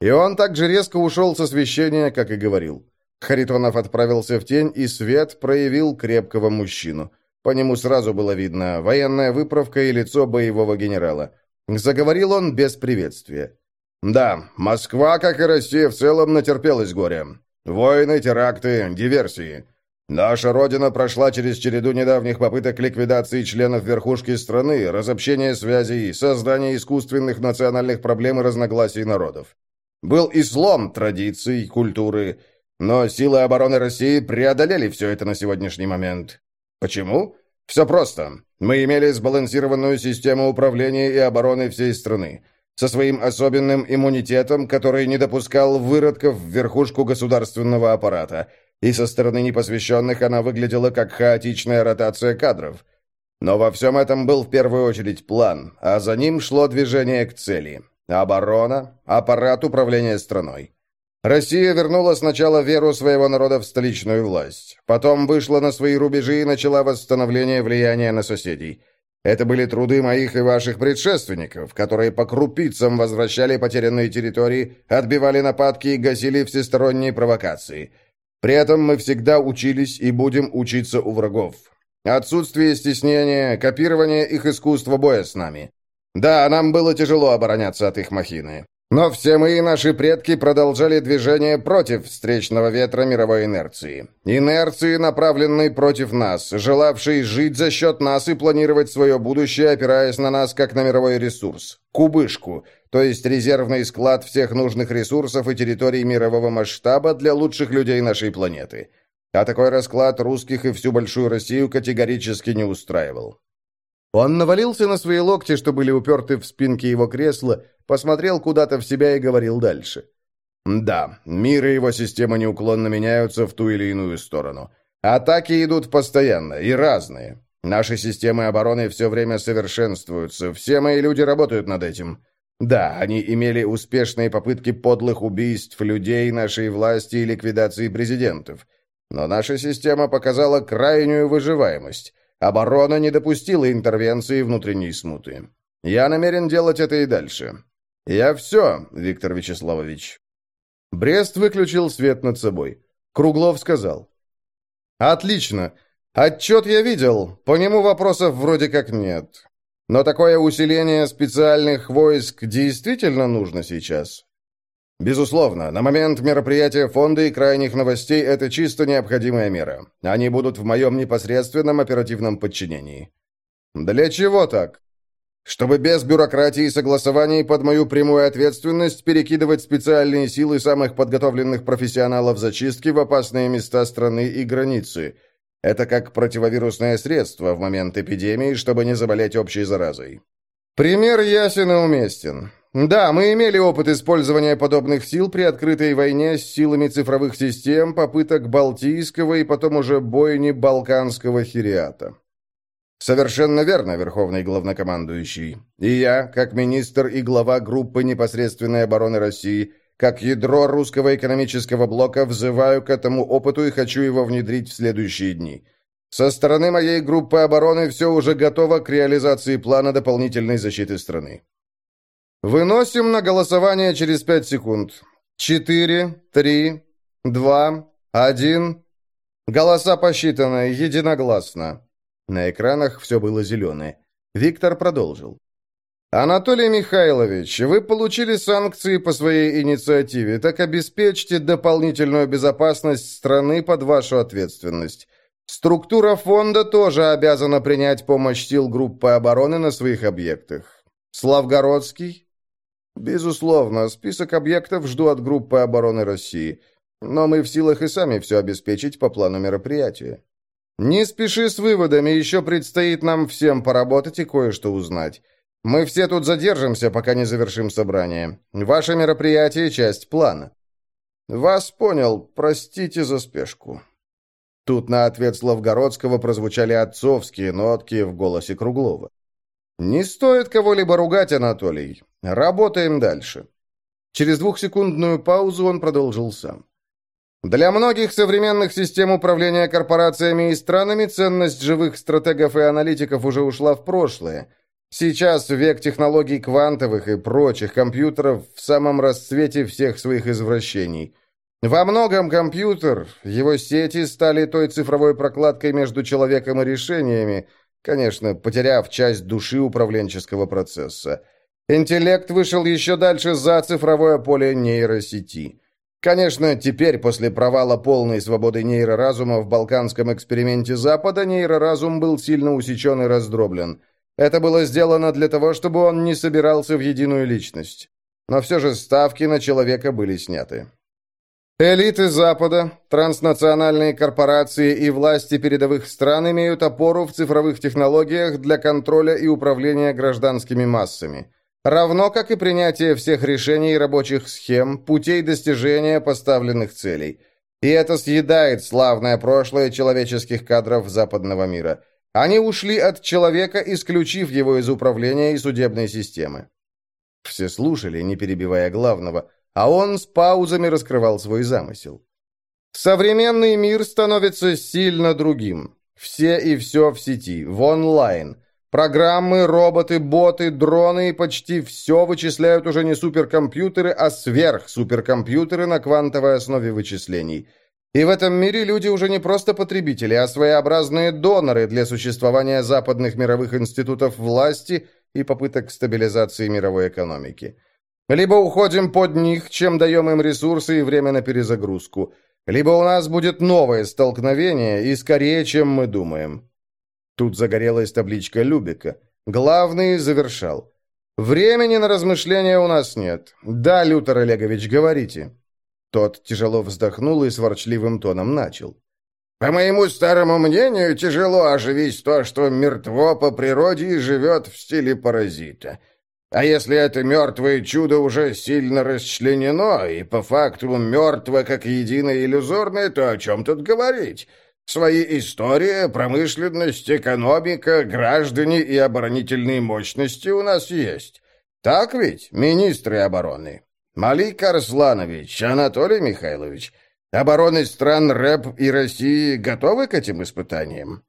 Speaker 3: И он так же резко ушел с освещения, как и говорил. Харитонов отправился в тень, и свет проявил крепкого мужчину. По нему сразу было видно военная выправка и лицо боевого генерала. Заговорил он без приветствия. «Да, Москва, как и Россия, в целом натерпелась горя. Войны, теракты, диверсии. Наша Родина прошла через череду недавних попыток ликвидации членов верхушки страны, разобщения связей, создания искусственных национальных проблем и разногласий народов. Был и слом традиций, культуры, но силы обороны России преодолели все это на сегодняшний момент. Почему? Все просто. Мы имели сбалансированную систему управления и обороны всей страны со своим особенным иммунитетом, который не допускал выродков в верхушку государственного аппарата, и со стороны непосвященных она выглядела как хаотичная ротация кадров. Но во всем этом был в первую очередь план, а за ним шло движение к цели. Оборона, аппарат управления страной. Россия вернула сначала веру своего народа в столичную власть, потом вышла на свои рубежи и начала восстановление влияния на соседей – это были труды моих и ваших предшественников, которые по крупицам возвращали потерянные территории, отбивали нападки и гасили всесторонние провокации. При этом мы всегда учились и будем учиться у врагов. Отсутствие стеснения, копирование их искусства боя с нами. Да, нам было тяжело обороняться от их махины. Но все мы и наши предки продолжали движение против встречного ветра мировой инерции. Инерции, направленной против нас, желавшей жить за счет нас и планировать свое будущее, опираясь на нас как на мировой ресурс. Кубышку, то есть резервный склад всех нужных ресурсов и территорий мирового масштаба для лучших людей нашей планеты. А такой расклад русских и всю большую Россию категорически не устраивал. Он навалился на свои локти, что были уперты в спинки его кресла, посмотрел куда-то в себя и говорил дальше. «Да, мир и его система неуклонно меняются в ту или иную сторону. Атаки идут постоянно и разные. Наши системы обороны все время совершенствуются, все мои люди работают над этим. Да, они имели успешные попытки подлых убийств людей, нашей власти и ликвидации президентов. Но наша система показала крайнюю выживаемость». Оборона не допустила интервенции внутренней смуты. Я намерен делать это и дальше. Я все, Виктор Вячеславович. Брест выключил свет над собой. Круглов сказал. «Отлично. Отчет я видел. По нему вопросов вроде как нет. Но такое усиление специальных войск действительно нужно сейчас?» Безусловно, на момент мероприятия фонда и крайних новостей это чисто необходимая мера. Они будут в моем непосредственном оперативном подчинении. Для чего так? Чтобы без бюрократии и согласований под мою прямую ответственность перекидывать специальные силы самых подготовленных профессионалов зачистки в опасные места страны и границы. Это как противовирусное средство в момент эпидемии, чтобы не заболеть общей заразой. Пример ясен и уместен. Да, мы имели опыт использования подобных сил при открытой войне с силами цифровых систем, попыток Балтийского и потом уже бойни Балканского хириата. Совершенно верно, Верховный Главнокомандующий. И я, как министр и глава группы непосредственной обороны России, как ядро русского экономического блока, взываю к этому опыту и хочу его внедрить в следующие дни. Со стороны моей группы обороны все уже готово к реализации плана дополнительной защиты страны. Выносим на голосование через пять секунд. Четыре, три, два, один. Голоса посчитаны единогласно. На экранах все было зеленое. Виктор продолжил. «Анатолий Михайлович, вы получили санкции по своей инициативе, так обеспечьте дополнительную безопасность страны под вашу ответственность. Структура фонда тоже обязана принять помощь сил группы обороны на своих объектах. Славгородский, Безусловно, список объектов жду от группы обороны России. Но мы в силах и сами все обеспечить по плану мероприятия. Не спеши с выводами, еще предстоит нам всем поработать и кое-что узнать. Мы все тут задержимся, пока не завершим собрание. Ваше мероприятие – часть плана. Вас понял, простите за спешку. Тут на ответ Славгородского прозвучали отцовские нотки в голосе Круглова. «Не стоит кого-либо ругать, Анатолий. Работаем дальше». Через двухсекундную паузу он продолжил сам. Для многих современных систем управления корпорациями и странами ценность живых стратегов и аналитиков уже ушла в прошлое. Сейчас век технологий квантовых и прочих компьютеров в самом расцвете всех своих извращений. Во многом компьютер, его сети стали той цифровой прокладкой между человеком и решениями, конечно, потеряв часть души управленческого процесса. Интеллект вышел еще дальше за цифровое поле нейросети. Конечно, теперь, после провала полной свободы нейроразума в балканском эксперименте Запада, нейроразум был сильно усечен и раздроблен. Это было сделано для того, чтобы он не собирался в единую личность. Но все же ставки на человека были сняты. Элиты Запада, транснациональные корпорации и власти передовых стран имеют опору в цифровых технологиях для контроля и управления гражданскими массами равно как и принятие всех решений рабочих схем, путей достижения поставленных целей. И это съедает славное прошлое человеческих кадров западного мира. Они ушли от человека, исключив его из управления и судебной системы. Все слушали, не перебивая главного, а он с паузами раскрывал свой замысел. Современный мир становится сильно другим. Все и все в сети, в онлайн – Программы, роботы, боты, дроны и почти все вычисляют уже не суперкомпьютеры, а сверхсуперкомпьютеры на квантовой основе вычислений. И в этом мире люди уже не просто потребители, а своеобразные доноры для существования западных мировых институтов власти и попыток стабилизации мировой экономики. Либо уходим под них, чем даем им ресурсы и время на перезагрузку. Либо у нас будет новое столкновение, и скорее, чем мы думаем. Тут загорелась табличка Любика. Главный завершал. «Времени на размышления у нас нет. Да, Лютер Олегович, говорите». Тот тяжело вздохнул и с ворчливым тоном начал. «По моему старому мнению, тяжело оживить то, что мертво по природе и живет в стиле паразита. А если это мертвое чудо уже сильно расчленено и по факту мертво как единое иллюзорное, то о чем тут говорить?» Свои история, промышленность, экономика, граждане и оборонительные мощности у нас есть. Так ведь, министры обороны? Малик Арсланович, Анатолий Михайлович, обороны стран РЭП и России готовы к этим испытаниям?»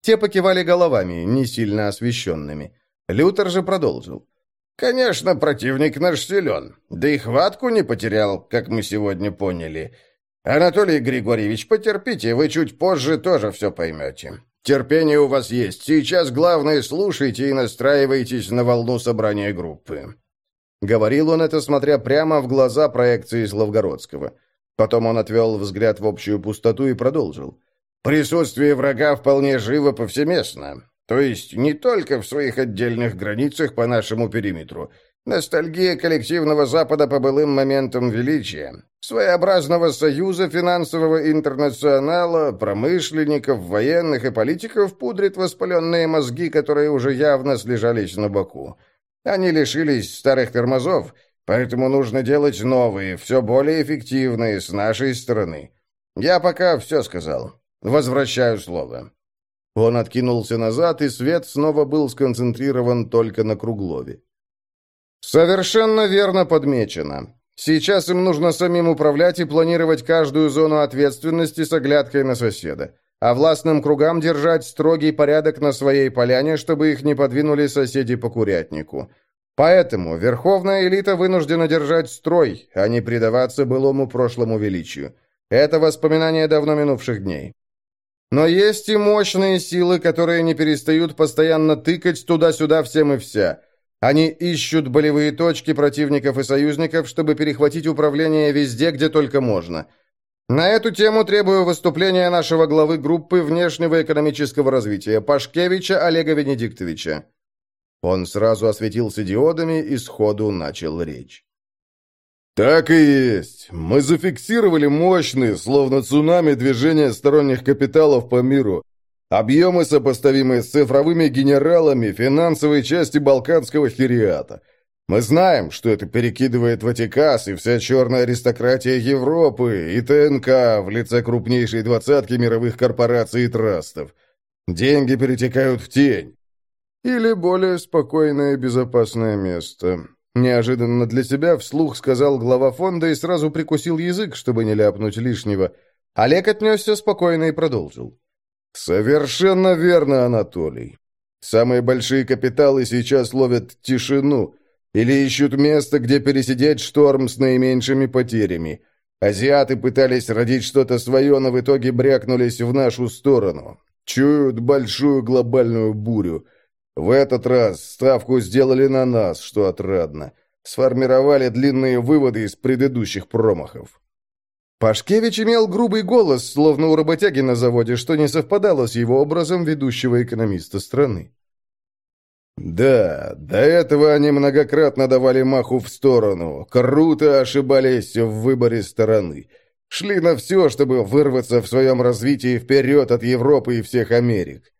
Speaker 3: Те покивали головами, не сильно освещенными. Лютер же продолжил. «Конечно, противник наш силен, да и хватку не потерял, как мы сегодня поняли. «Анатолий Григорьевич, потерпите, вы чуть позже тоже все поймете. Терпение у вас есть. Сейчас главное слушайте и настраивайтесь на волну собрания группы». Говорил он это, смотря прямо в глаза проекции Славгородского. Потом он отвел взгляд в общую пустоту и продолжил. «Присутствие врага вполне живо повсеместно. То есть не только в своих отдельных границах по нашему периметру. Ностальгия коллективного Запада по былым моментам величия. Своеобразного союза финансового интернационала, промышленников, военных и политиков пудрит воспаленные мозги, которые уже явно слежались на боку. Они лишились старых тормозов, поэтому нужно делать новые, все более эффективные с нашей стороны. Я пока все сказал. Возвращаю слово. Он откинулся назад, и свет снова был сконцентрирован только на Круглове. «Совершенно верно подмечено. Сейчас им нужно самим управлять и планировать каждую зону ответственности с оглядкой на соседа, а властным кругам держать строгий порядок на своей поляне, чтобы их не подвинули соседи по курятнику. Поэтому верховная элита вынуждена держать строй, а не предаваться былому прошлому величию. Это воспоминание давно минувших дней. Но есть и мощные силы, которые не перестают постоянно тыкать туда-сюда всем и вся – они ищут болевые точки противников и союзников, чтобы перехватить управление везде, где только можно. На эту тему требую выступления нашего главы группы внешнего экономического развития Пашкевича Олега Венедиктовича. Он сразу осветился диодами и сходу начал речь.
Speaker 1: «Так и есть. Мы зафиксировали мощные, словно цунами, движения сторонних капиталов по миру. Объемы, сопоставимые с цифровыми генералами финансовой части Балканского хириата. Мы знаем, что это перекидывает Ватикас и вся черная аристократия Европы, и ТНК в лице крупнейшей двадцатки мировых корпораций и трастов. Деньги перетекают в тень. Или более спокойное и безопасное место. Неожиданно для себя вслух сказал глава фонда и сразу прикусил язык, чтобы не ляпнуть лишнего. Олег отнесся спокойно и продолжил. «Совершенно верно, Анатолий. Самые большие капиталы сейчас ловят тишину или ищут место, где пересидеть шторм с наименьшими потерями. Азиаты пытались родить что-то свое, но в итоге брякнулись в нашу сторону. Чуют большую глобальную бурю. В этот раз ставку сделали на нас, что отрадно. Сформировали длинные выводы из предыдущих промахов. Пашкевич имел грубый голос, словно у работяги на заводе, что не совпадало с его образом ведущего экономиста страны. «Да, до этого они многократно давали маху в сторону, круто ошибались в выборе стороны. Шли на все, чтобы вырваться в своем развитии вперед от Европы и всех Америк.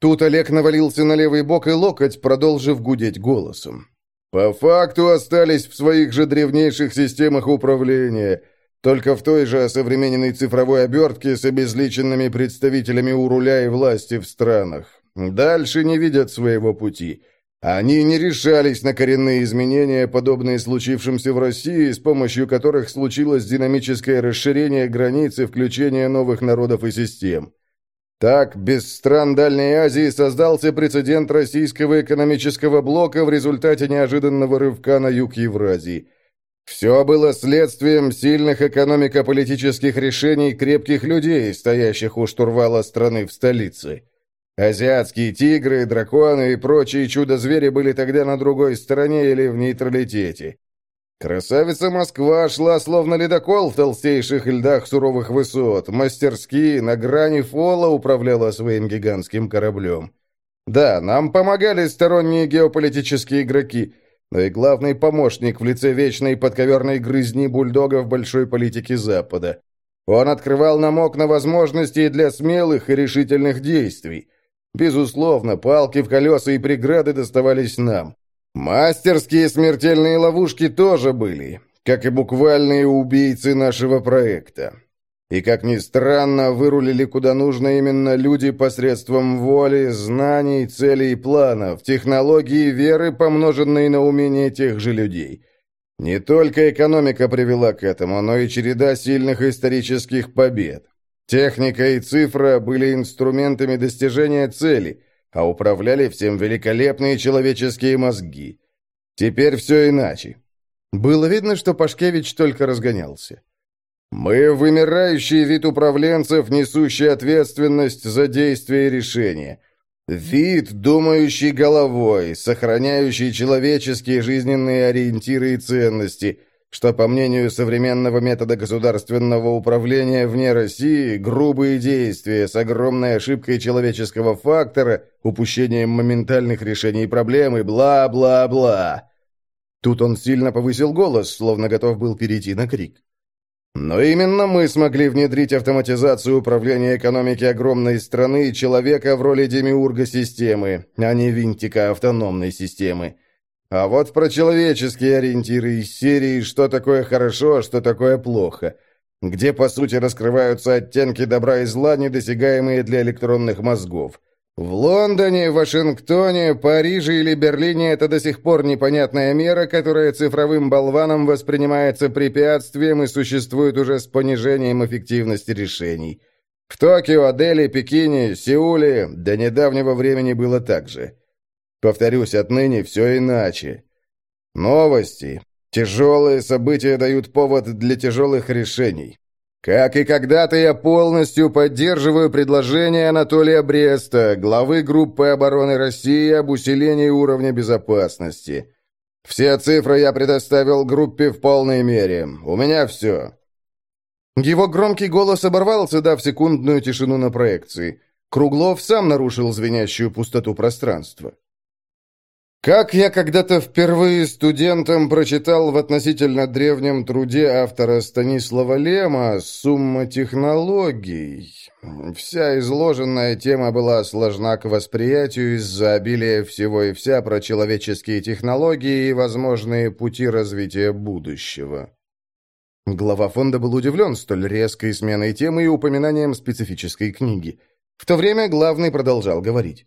Speaker 1: Тут Олег навалился на левый бок и локоть, продолжив гудеть голосом. «По факту остались в своих же древнейших системах управления, только в той же современной цифровой обертке с обезличенными представителями у руля и власти в странах. Дальше не видят своего пути». Они не решались на коренные изменения, подобные случившимся в России, с помощью которых случилось динамическое расширение границ и включение новых народов и систем. Так, без стран Дальней Азии создался прецедент российского экономического блока в результате неожиданного рывка на юг Евразии. Все было следствием сильных экономико-политических решений крепких людей, стоящих у штурвала страны в столице. Азиатские тигры, драконы и прочие чудо-звери были тогда на другой стороне или в нейтралитете. Красавица Москва шла словно ледокол в толстейших льдах суровых высот, мастерски, на грани фола управляла своим гигантским кораблем. Да, нам помогали сторонние геополитические игроки, но и главный помощник в лице вечной подковерной грызни бульдога в большой политике Запада. Он открывал нам окна возможностей для смелых и решительных действий. Безусловно, палки в колеса и преграды доставались нам. Мастерские смертельные ловушки тоже были, как и буквальные убийцы нашего проекта. И, как ни странно, вырулили куда нужно именно люди посредством воли, знаний, целей и планов, технологии веры, помноженные на умения тех же людей. Не только экономика привела к этому, но и череда сильных исторических побед. Техника и цифра были инструментами достижения цели – а управляли всем великолепные человеческие мозги. Теперь все иначе. Было видно, что Пашкевич только разгонялся. «Мы — вымирающий вид управленцев, несущий ответственность за действия и решения. Вид, думающий головой, сохраняющий человеческие жизненные ориентиры и ценности, что, по мнению современного метода государственного управления вне России, грубые действия с огромной ошибкой человеческого фактора, упущением моментальных решений проблем и бла-бла-бла. Тут он сильно повысил голос, словно готов был перейти на крик. Но именно мы смогли внедрить автоматизацию управления экономики огромной страны человека в роли демиурга системы, а не винтика автономной системы. А вот про человеческие ориентиры из серии «Что такое хорошо, а что такое плохо», где, по сути, раскрываются оттенки добра и зла, недосягаемые для электронных мозгов. В Лондоне, Вашингтоне, Париже или Берлине это до сих пор непонятная мера, которая цифровым болваном воспринимается препятствием и существует уже с понижением эффективности решений. В Токио, Дели, Пекине, Сеуле до недавнего времени было так же. Повторюсь, отныне все иначе. Новости. Тяжелые события дают повод для тяжелых решений. Как и когда-то я полностью поддерживаю предложение Анатолия Бреста, главы группы обороны России об усилении уровня безопасности. Все цифры я предоставил группе в полной мере. У меня все. Его громкий голос оборвался, дав секундную тишину на проекции. Круглов сам нарушил звенящую пустоту пространства.
Speaker 3: Как я когда-то впервые студентам прочитал в относительно древнем труде автора Станислава Лема «Сумма технологий». Вся изложенная тема была сложна к восприятию из-за обилия всего и вся про человеческие технологии и возможные пути развития будущего. Глава фонда был удивлен столь резкой сменой темы и упоминанием специфической книги. В то время главный продолжал говорить.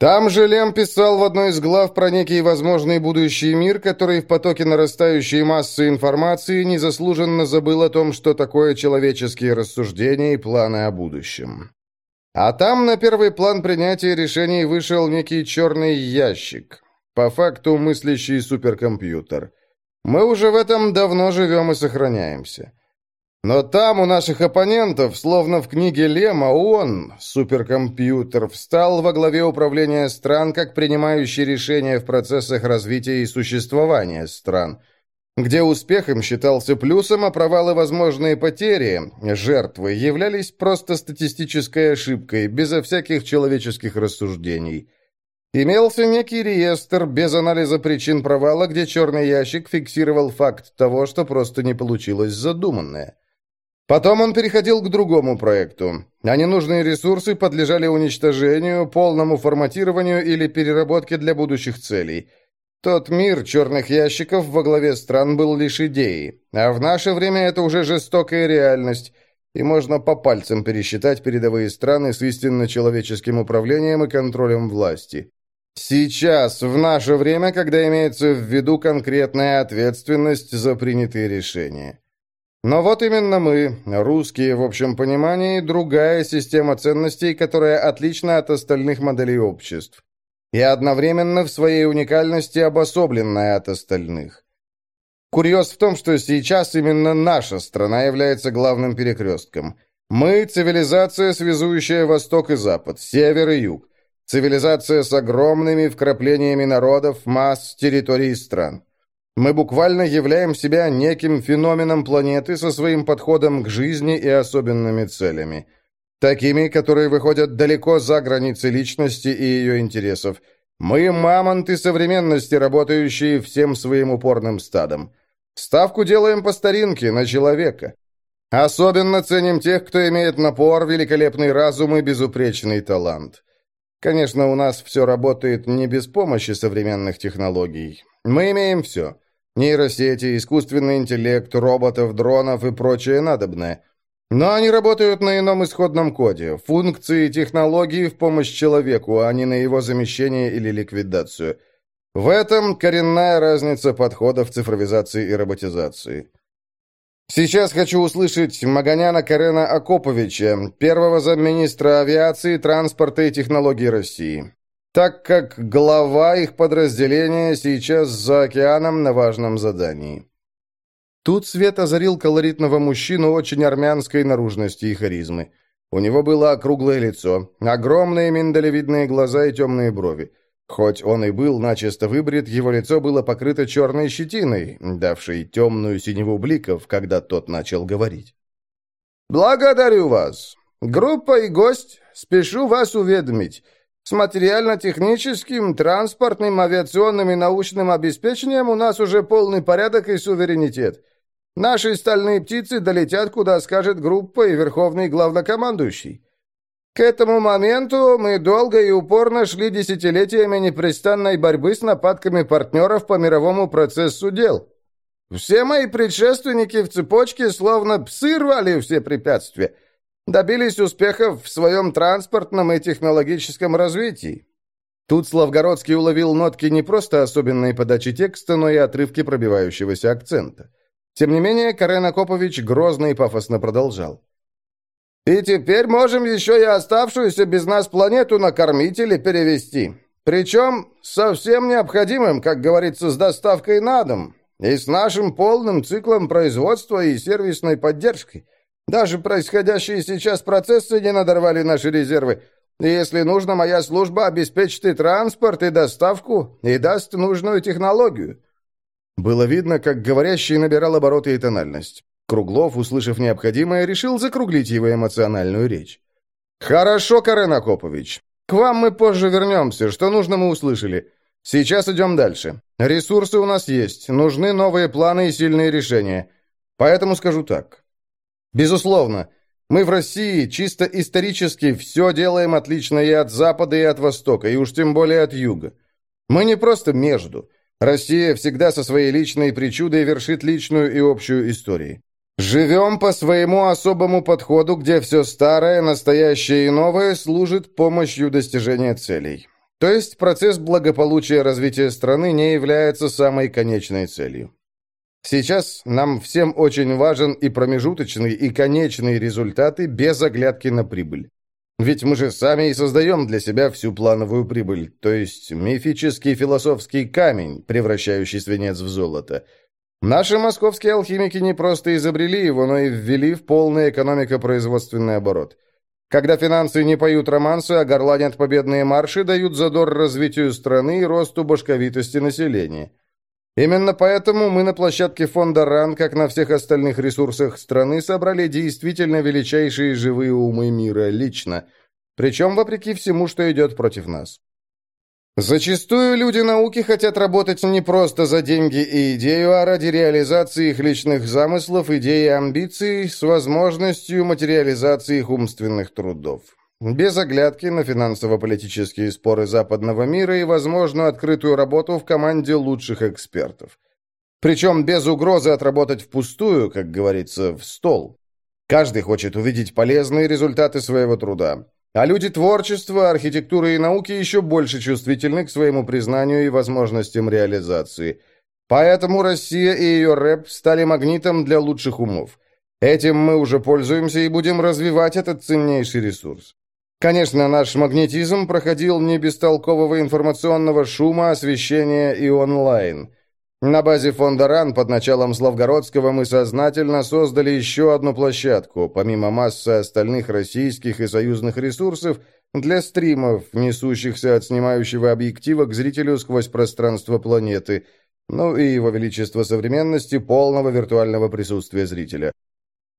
Speaker 3: Там же Лем писал в одной из глав про некий возможный будущий мир, который в потоке нарастающей массы информации незаслуженно забыл о том, что такое человеческие рассуждения и планы о будущем. А там на первый план принятия решений вышел некий черный ящик, по факту мыслящий суперкомпьютер. Мы уже в этом давно живем и сохраняемся. Но там у наших оппонентов, словно в книге Лема, он, суперкомпьютер, встал во главе управления стран как принимающий решения в процессах развития и существования стран, где успех им считался плюсом, а провалы возможные потери, жертвы, являлись просто статистической ошибкой, безо всяких человеческих рассуждений. Имелся некий реестр без анализа причин провала, где черный ящик фиксировал факт того, что просто не получилось задуманное. Потом он переходил к другому проекту, а ненужные ресурсы подлежали уничтожению, полному форматированию или переработке для будущих целей. Тот мир черных ящиков во главе стран был лишь идеей, а в наше время это уже жестокая реальность, и можно по пальцам пересчитать передовые страны с истинно человеческим управлением и контролем власти. Сейчас, в наше время, когда имеется в виду конкретная ответственность за принятые решения. Но вот именно мы, русские в общем понимании, другая система ценностей, которая отлична от остальных моделей обществ. И одновременно в своей уникальности обособленная от остальных. Курьез в том, что сейчас именно наша страна является главным перекрестком. Мы – цивилизация, связующая Восток и Запад, Север и Юг. Цивилизация с огромными вкраплениями народов, масс, территорий и стран. Мы буквально являем себя неким феноменом планеты со своим подходом к жизни и особенными целями. Такими, которые выходят далеко за границы личности и ее интересов. Мы мамонты современности, работающие всем своим упорным стадом. Ставку делаем по старинке, на человека. Особенно ценим тех, кто имеет напор, великолепный разум и безупречный талант. Конечно, у нас все работает не без помощи современных технологий. Мы имеем все. Нейросети, искусственный интеллект, роботов, дронов и прочее надобное. Но они работают на ином исходном коде, функции и технологии в помощь человеку, а не на его замещение или ликвидацию. В этом коренная разница подходов цифровизации и роботизации. Сейчас хочу услышать Маганяна Карена Акоповича, первого замминистра авиации, транспорта и технологий России так как глава их подразделения сейчас за океаном на важном задании. Тут свет озарил колоритного мужчину очень армянской наружности и харизмы. У него было округлое лицо, огромные миндалевидные глаза и темные брови. Хоть он и был начисто выбрит, его лицо было покрыто черной щетиной, давшей темную синеву бликов, когда тот начал говорить. «Благодарю вас. Группа и гость, спешу вас уведомить». С материально-техническим, транспортным, авиационным и научным обеспечением у нас уже полный порядок и суверенитет. Наши стальные птицы долетят, куда скажет группа и верховный главнокомандующий. К этому моменту мы долго и упорно шли десятилетиями непрестанной борьбы с нападками партнеров по мировому процессу дел. Все мои предшественники в цепочке словно псы рвали все препятствия – добились успехов в своем транспортном и технологическом развитии. Тут Славгородский уловил нотки не просто особенной подачи текста, но и отрывки пробивающегося акцента. Тем не менее, Карен Акопович грозно и пафосно продолжал. «И теперь можем еще и оставшуюся без нас планету накормить или перевести. Причем совсем необходимым, как говорится, с доставкой на дом, и с нашим полным циклом производства и сервисной поддержкой». Даже происходящие сейчас процессы не надорвали наши резервы. Если нужно, моя служба обеспечит и транспорт, и доставку, и даст нужную технологию». Было видно, как говорящий набирал обороты и тональность. Круглов, услышав необходимое, решил закруглить его эмоциональную речь. «Хорошо, Карен Акопович. К вам мы позже вернемся. Что нужно, мы услышали. Сейчас идем дальше. Ресурсы у нас есть, нужны новые планы и сильные решения. Поэтому скажу так. Безусловно, мы в России чисто исторически все делаем отлично и от Запада, и от Востока, и уж тем более от Юга. Мы не просто между. Россия всегда со своей личной причудой вершит личную и общую истории. Живем по своему особому подходу, где все старое, настоящее и новое служит помощью достижения целей. То есть процесс благополучия развития страны не является самой конечной целью. Сейчас нам всем очень важен и промежуточный, и конечные результаты без оглядки на прибыль. Ведь мы же сами и создаем для себя всю плановую прибыль, то есть мифический философский камень, превращающий свинец в золото. Наши московские алхимики не просто изобрели его, но и ввели в полный экономико-производственный оборот – когда финансы не поют романсы, а горланят победные марши, дают задор развитию страны и росту башковитости населения. Именно поэтому мы на площадке фонда РАН, как на всех остальных ресурсах страны, собрали действительно величайшие живые умы мира лично, причем вопреки всему, что идет против нас. Зачастую люди науки хотят работать не просто за деньги и идею, а ради реализации их личных замыслов, идей и амбиций с возможностью материализации их умственных трудов. Без оглядки на финансово-политические споры западного мира и возможную открытую работу в команде лучших экспертов. Причем без угрозы отработать впустую, как говорится, в стол. Каждый хочет увидеть полезные результаты своего труда. А люди творчества, архитектуры и науки еще больше чувствительны к своему признанию и возможностям реализации. Поэтому Россия и ее рэп стали магнитом для лучших умов. Этим мы уже пользуемся и будем развивать этот ценнейший ресурс. Конечно, наш магнетизм проходил не без толкового информационного шума, освещения и онлайн – на базе фонда РАН под началом Славгородского мы сознательно создали еще одну площадку, помимо массы остальных российских и союзных ресурсов, для стримов, несущихся от снимающего объектива к зрителю сквозь пространство планеты, ну и его величество современности полного виртуального присутствия зрителя.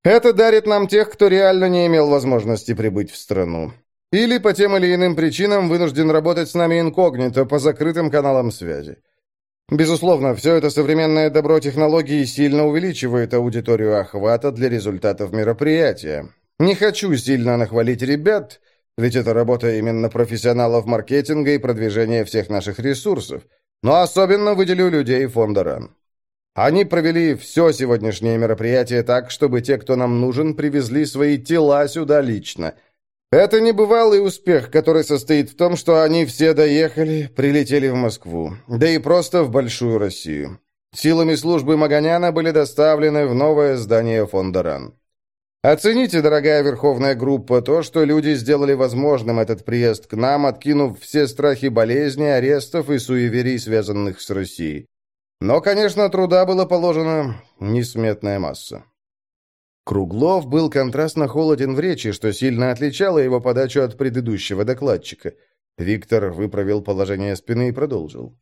Speaker 3: Это дарит нам тех, кто реально не имел возможности прибыть в страну. Или по тем или иным причинам вынужден работать с нами инкогнито по закрытым каналам связи. Безусловно, все это современное добро технологий сильно увеличивает аудиторию охвата для результатов мероприятия. Не хочу сильно нахвалить ребят, ведь это работа именно профессионалов маркетинга и продвижения всех наших ресурсов, но особенно выделю людей фонда РАН. Они провели все сегодняшнее мероприятие так, чтобы те, кто нам нужен, привезли свои тела сюда лично – это небывалый успех, который состоит в том, что они все доехали, прилетели в Москву, да и просто в Большую Россию. Силами службы Маганяна были доставлены в новое здание фонда РАН. Оцените, дорогая верховная группа, то, что люди сделали возможным этот приезд к нам, откинув все страхи болезни, арестов и суеверий, связанных с Россией. Но, конечно, труда было положено несметная масса. Круглов был контрастно холоден в речи, что сильно отличало его подачу от предыдущего докладчика. Виктор выправил положение спины и продолжил.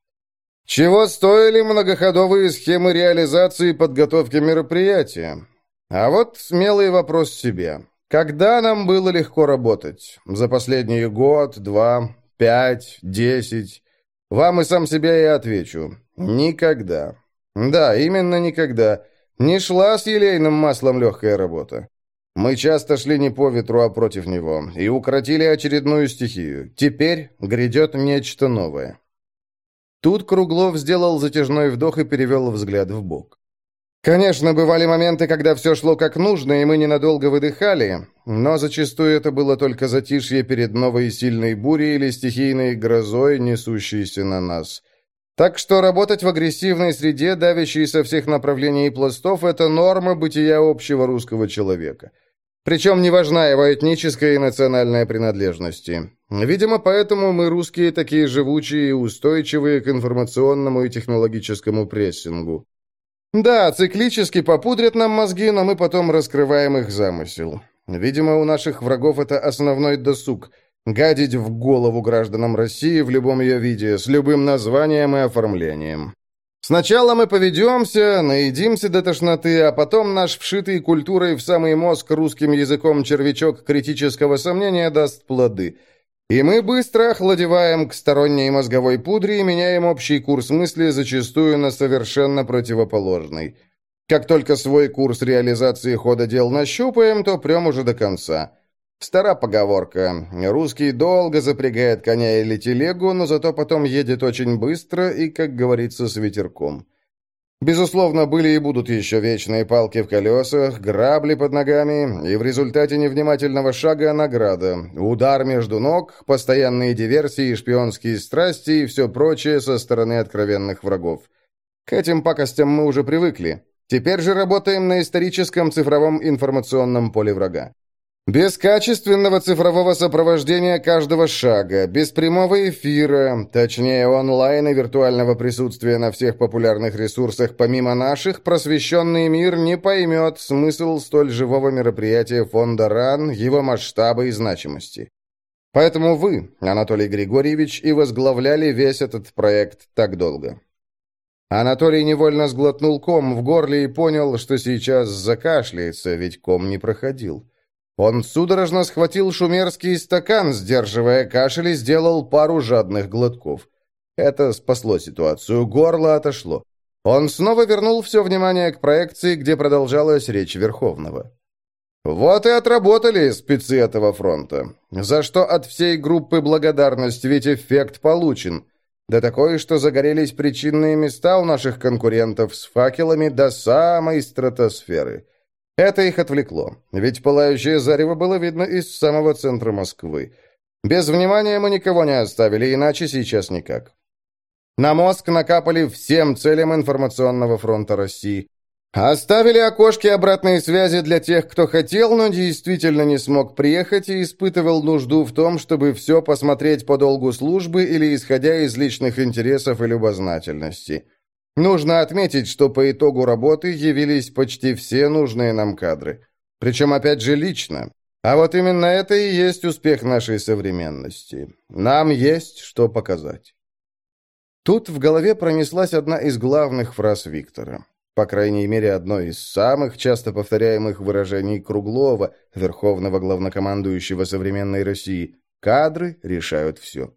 Speaker 3: «Чего стоили многоходовые схемы реализации и подготовки мероприятия? А вот смелый вопрос себе. Когда нам было легко работать? За последний год, два, пять, десять? Вам и сам себя и отвечу. Никогда. Да, именно никогда. Не шла с елейным маслом легкая работа. Мы часто шли не по ветру, а против него, и укротили очередную стихию. Теперь грядет нечто новое. Тут Круглов сделал затяжной вдох и перевел взгляд в бок. Конечно, бывали моменты, когда все шло как нужно, и мы ненадолго выдыхали, но зачастую это было только затишье перед новой сильной бурей или стихийной грозой, несущейся на нас. Так что работать в агрессивной среде, давящей со всех направлений и пластов, это норма бытия общего русского человека. Причем не важна его этническая и национальная принадлежности. Видимо, поэтому мы, русские, такие живучие и устойчивые к информационному и технологическому прессингу. Да, циклически попудрят нам мозги, но мы потом раскрываем их замысел. Видимо, у наших врагов это основной досуг – Гадить в голову гражданам России в любом ее виде, с любым названием и оформлением. Сначала мы поведемся, наедимся до тошноты, а потом наш вшитый культурой в самый мозг русским языком червячок критического сомнения даст плоды.
Speaker 1: И мы быстро охладеваем к сторонней мозговой пудре и меняем общий курс мысли зачастую на совершенно противоположный. Как только свой курс реализации хода дел нащупаем, то прям уже до конца. Стара поговорка. Русский долго запрягает коня или телегу, но зато потом едет очень быстро и, как говорится, с ветерком. Безусловно, были и будут еще вечные палки в колесах, грабли под ногами, и в результате невнимательного шага награда, удар между ног, постоянные диверсии, шпионские страсти и все прочее со стороны откровенных врагов. К этим пакостям мы уже привыкли. Теперь же работаем на историческом цифровом информационном поле врага. Без качественного цифрового сопровождения каждого шага, без прямого эфира, точнее онлайн и виртуального присутствия на всех популярных ресурсах помимо наших, просвещенный мир не поймет смысл столь живого мероприятия фонда РАН, его масштаба и значимости. Поэтому вы, Анатолий Григорьевич, и возглавляли весь этот проект так долго. Анатолий невольно сглотнул ком в горле и понял, что сейчас закашляется, ведь ком не проходил. Он судорожно схватил шумерский стакан, сдерживая кашель, и сделал пару жадных глотков. Это спасло ситуацию, горло отошло. Он снова вернул все внимание к проекции, где продолжалась речь Верховного. «Вот и отработали спецы этого фронта. За что от всей группы благодарность, ведь эффект получен. Да такое, что загорелись причинные места у наших конкурентов с факелами до самой стратосферы». Это их отвлекло, ведь пылающее зарево было видно из самого центра Москвы. Без внимания мы никого не оставили, иначе сейчас никак. На мозг накапали всем целям информационного фронта России. Оставили окошки обратной связи для тех, кто хотел, но действительно не смог приехать и испытывал нужду в том, чтобы все посмотреть по долгу службы или исходя из личных интересов и любознательности. Нужно отметить, что по итогу работы явились почти все нужные нам кадры. Причем, опять же, лично. А вот именно это и есть успех нашей современности. Нам есть что показать. Тут в голове пронеслась одна из главных фраз Виктора. По крайней мере, одно из самых часто повторяемых выражений Круглова, верховного главнокомандующего современной России. «Кадры решают все».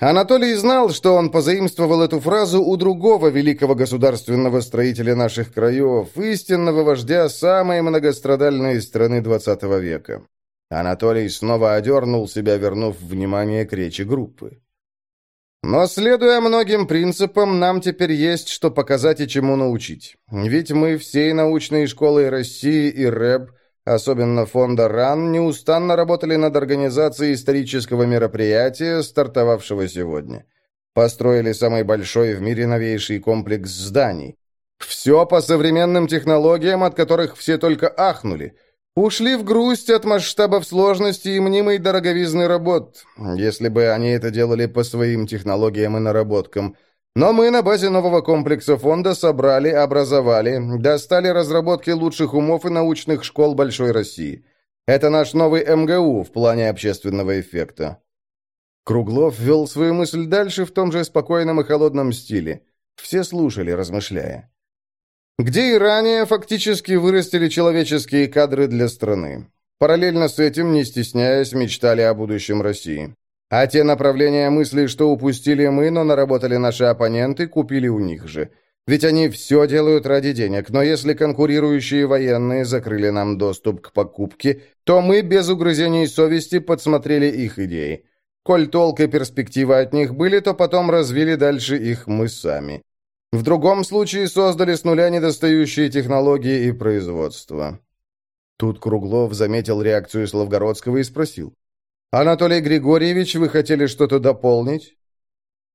Speaker 1: Анатолий знал, что он позаимствовал эту фразу у другого великого государственного строителя наших краев, истинного вождя самой многострадальной страны XX века. Анатолий снова одернул себя, вернув внимание к речи группы. Но, следуя многим принципам, нам теперь есть что показать и чему научить. Ведь мы всей научной школой России и РЭБ особенно фонда РАН, неустанно работали над организацией исторического мероприятия, стартовавшего сегодня. Построили самый большой в мире новейший комплекс зданий. Все по современным технологиям, от которых все только ахнули. Ушли в грусть от масштабов сложности и мнимой дороговизны работ, если бы они это делали по своим технологиям и наработкам – но мы на базе нового комплекса фонда собрали, образовали, достали разработки лучших умов и научных школ Большой России. Это наш новый МГУ в плане общественного эффекта. Круглов вел свою мысль дальше в том же спокойном и холодном стиле. Все слушали, размышляя. Где и ранее фактически вырастили человеческие кадры для страны. Параллельно с этим, не стесняясь, мечтали о будущем России. А те направления мысли, что упустили мы, но наработали наши оппоненты, купили у них же. Ведь они все делают ради денег, но если конкурирующие военные закрыли нам доступ к покупке, то мы без угрызений совести подсмотрели их идеи. Коль толк и перспективы от них были, то потом развили дальше их мы сами. В другом случае создали с нуля недостающие технологии и производство. Тут Круглов заметил реакцию Славгородского и спросил. «Анатолий Григорьевич, вы хотели что-то дополнить?»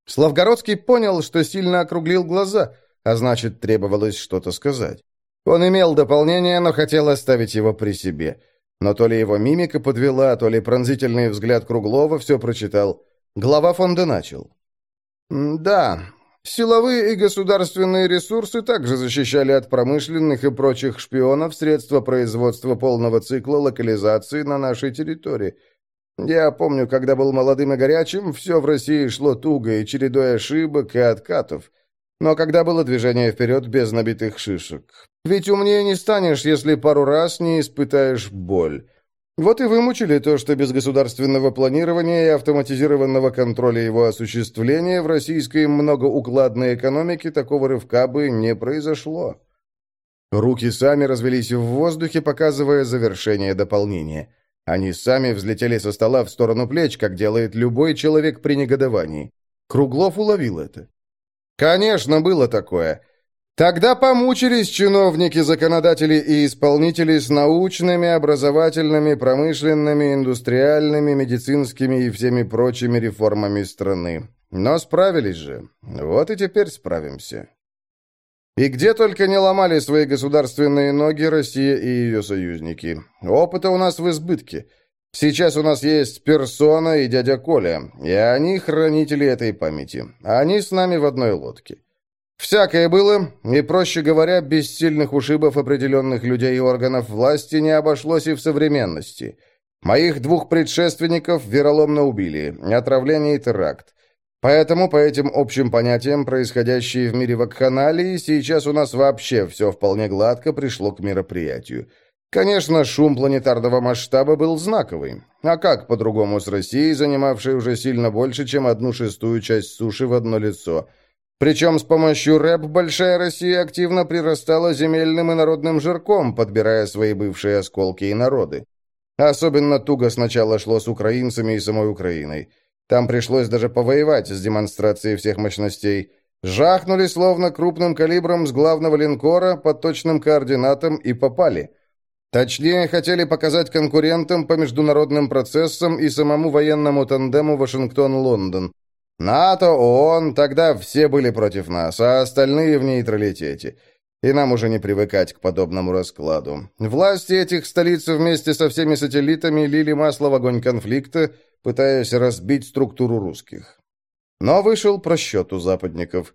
Speaker 1: Славгородский понял, что сильно округлил глаза, а значит, требовалось что-то сказать. Он имел дополнение, но хотел оставить его при себе. Но то ли его мимика подвела, то ли пронзительный взгляд Круглова все прочитал. Глава фонда начал. «Да, силовые и государственные ресурсы также защищали от промышленных и прочих шпионов средства производства полного цикла локализации на нашей территории». Я помню, когда был молодым и горячим, все в России шло туго и чередой ошибок и откатов. Но когда было движение вперед без набитых шишек? Ведь умнее не станешь, если пару раз не испытаешь боль.
Speaker 3: Вот и вымучили то, что без государственного планирования и автоматизированного контроля его осуществления в российской многоукладной экономике такого рывка бы не произошло. Руки сами развелись в воздухе, показывая завершение дополнения. Они сами взлетели со стола в сторону плеч, как делает любой человек при негодовании. Круглов уловил это. «Конечно, было такое. Тогда помучились чиновники, законодатели и исполнители с научными, образовательными, промышленными, индустриальными, медицинскими и всеми прочими реформами страны. Но справились же. Вот и теперь справимся». И где только не ломали свои государственные ноги Россия и ее союзники. Опыта у нас в избытке. Сейчас у нас есть персона и дядя Коля, и они хранители этой памяти. Они с нами в одной лодке. Всякое было, и, проще говоря, без сильных ушибов определенных людей и органов власти не обошлось и в современности. Моих двух предшественников вероломно убили, отравление и теракт. Поэтому по этим общим понятиям, происходящие в мире вакханалии, сейчас у нас вообще все вполне гладко пришло к мероприятию. Конечно, шум планетарного масштаба был знаковый. А как по-другому с Россией, занимавшей уже сильно больше, чем одну шестую часть суши в одно лицо? Причем с помощью рэп Большая Россия активно прирастала земельным и народным жирком, подбирая свои бывшие осколки и народы. Особенно туго сначала шло с украинцами и самой Украиной. Там пришлось даже повоевать с демонстрацией всех мощностей. Жахнули словно крупным калибром с главного линкора по точным координатам и попали. Точнее, хотели показать конкурентам по международным процессам и самому военному тандему Вашингтон-Лондон. НАТО, ООН, тогда все были против нас, а остальные в нейтралитете. И нам уже не привыкать к подобному раскладу. Власти этих столиц вместе со всеми сателлитами лили масло в огонь конфликта, пытаясь разбить структуру русских. Но вышел просчет у западников.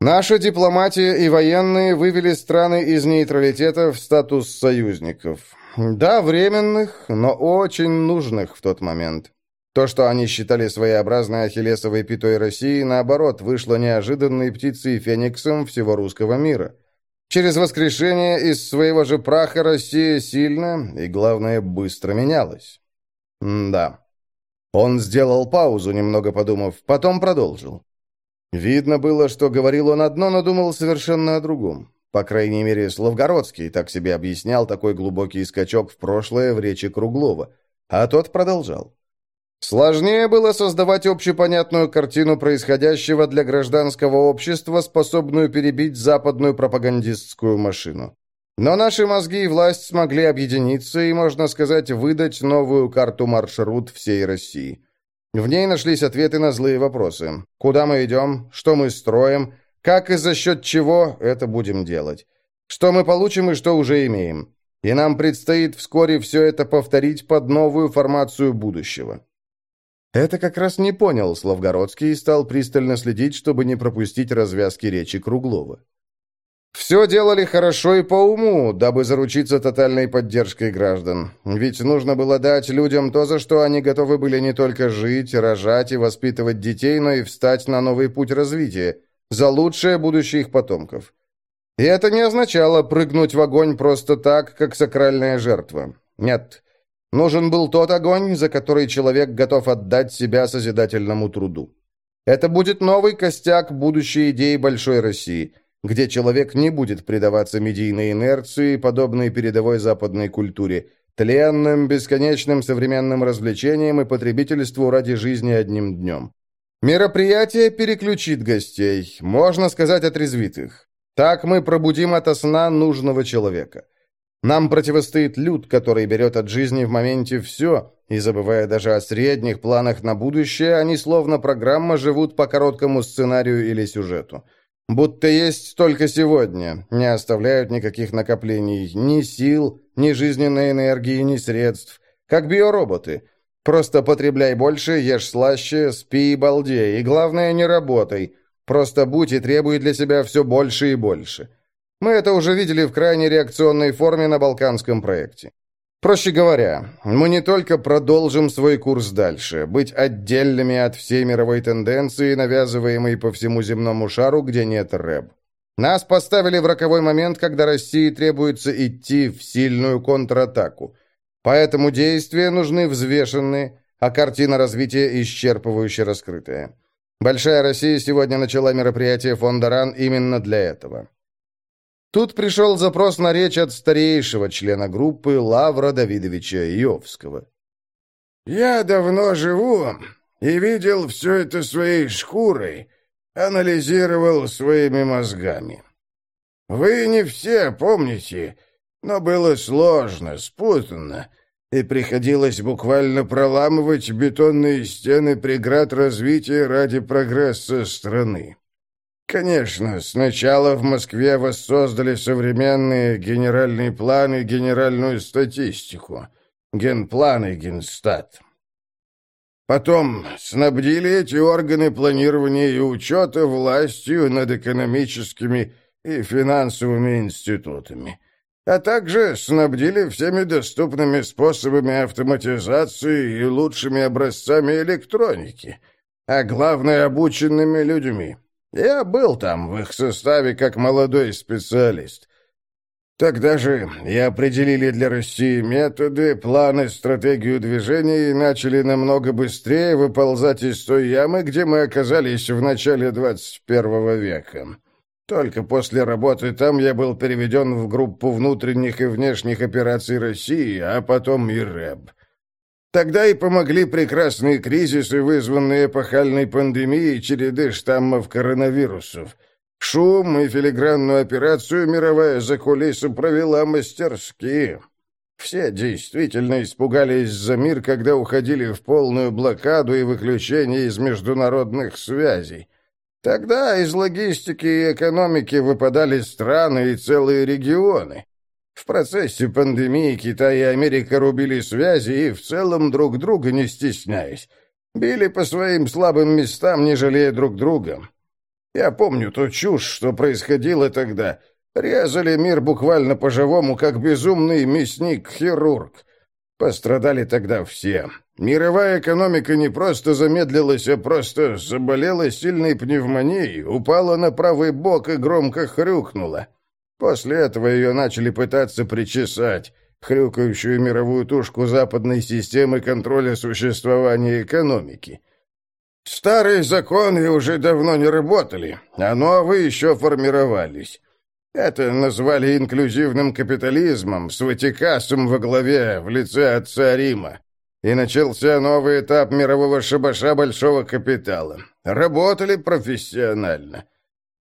Speaker 3: Наша дипломатия и военные вывели страны из нейтралитета в статус союзников. Да, временных, но очень нужных в тот момент. То, что они считали своеобразной ахиллесовой пятой России, наоборот, вышло неожиданной птицей фениксом всего русского мира. Через воскрешение из своего же праха Россия сильно и, главное, быстро менялась. М да. Он сделал паузу, немного подумав, потом продолжил. Видно было, что говорил он одно, но думал совершенно о другом. По крайней мере, Славгородский так себе объяснял такой глубокий скачок в прошлое в речи Круглова. А тот продолжал. Сложнее было создавать общепонятную картину происходящего для гражданского общества, способную перебить западную пропагандистскую машину. Но наши мозги и власть смогли объединиться и, можно сказать, выдать новую карту-маршрут всей России. В ней нашлись ответы на злые вопросы. Куда мы идем? Что мы строим? Как и за счет чего это будем делать? Что мы получим и что уже имеем? И нам предстоит вскоре все это повторить под новую формацию будущего. Это как раз не понял Славгородский и стал пристально следить, чтобы не пропустить развязки речи Круглова. Все делали хорошо и по уму, дабы заручиться тотальной поддержкой граждан. Ведь нужно было дать людям то, за что они готовы были не только жить, рожать и воспитывать детей, но и встать на новый путь развития, за лучшее будущее их потомков. И это не означало прыгнуть в огонь просто так, как сакральная жертва. Нет, нужен был тот огонь, за который человек готов отдать себя созидательному труду. Это будет новый костяк будущей идеи Большой России – где человек не будет предаваться медийной инерции, подобной передовой западной культуре, тленным, бесконечным современным развлечениям и потребительству ради жизни одним днем. Мероприятие переключит гостей, можно сказать, отрезвит их. Так мы пробудим ото сна нужного человека. Нам противостоит люд, который берет от жизни в моменте все, и, забывая даже о средних планах на будущее, они словно программа живут по короткому сценарию или сюжету. Будто есть только сегодня, не оставляют никаких накоплений, ни сил, ни жизненной энергии, ни средств. Как биороботы. Просто потребляй больше, ешь слаще, спи и балдей, и главное, не работай. Просто будь и требуй для себя все больше и больше. Мы это уже видели в крайне реакционной форме на Балканском проекте. Проще говоря, мы не только продолжим свой курс дальше, быть отдельными от всей мировой тенденции, навязываемой по всему земному шару, где нет рэп. Нас поставили в роковой момент, когда России требуется идти в сильную контратаку.
Speaker 1: Поэтому действия нужны взвешенные, а картина развития исчерпывающе раскрытая. Большая Россия сегодня начала мероприятие фонда РАН именно для этого. Тут пришел запрос на речь от старейшего члена группы Лавра Давидовича Иовского.
Speaker 3: «Я давно живу и видел все это своей шкурой, анализировал своими мозгами. Вы не все помните, но было сложно, спутанно, и приходилось буквально проламывать бетонные стены преград развития ради прогресса страны. Конечно, сначала в Москве воссоздали современные генеральные планы и генеральную статистику, генплан и генстат. Потом снабдили эти органы планирования и учета властью над экономическими и финансовыми институтами а также снабдили всеми доступными способами автоматизации и лучшими образцами электроники, а главное, обученными людьми. Я был там в их составе как молодой специалист. Тогда же и определили для России методы, планы, стратегию движения и начали намного быстрее выползать из той ямы, где мы оказались в начале 21 века. Только после работы там я был переведен в группу внутренних и внешних операций России, а потом и РЭБ. Тогда и помогли прекрасные кризисы, вызванные эпохальной пандемией череды штаммов коронавирусов. Шум и филигранную операцию мировая закулиса провела мастерски. Все действительно испугались за мир, когда уходили в полную блокаду и выключение из международных связей. Тогда из логистики и экономики выпадали страны и целые регионы. В процессе пандемии Китай и Америка рубили связи и в целом друг друга не стесняясь. Били по своим слабым местам, не жалея друг друга. Я помню ту чушь, что происходило тогда. Резали мир буквально по-живому, как безумный мясник-хирург. Пострадали тогда все. Мировая экономика не просто замедлилась, а просто заболела сильной пневмонией, упала на правый бок и громко хрюкнула. После этого ее начали пытаться причесать, хрюкающую мировую тушку западной системы контроля существования экономики. Старые законы уже давно не работали, а новые еще формировались. Это назвали инклюзивным капитализмом с Ватикасом во главе в лице отца Рима. И начался новый этап мирового шабаша большого капитала. Работали профессионально.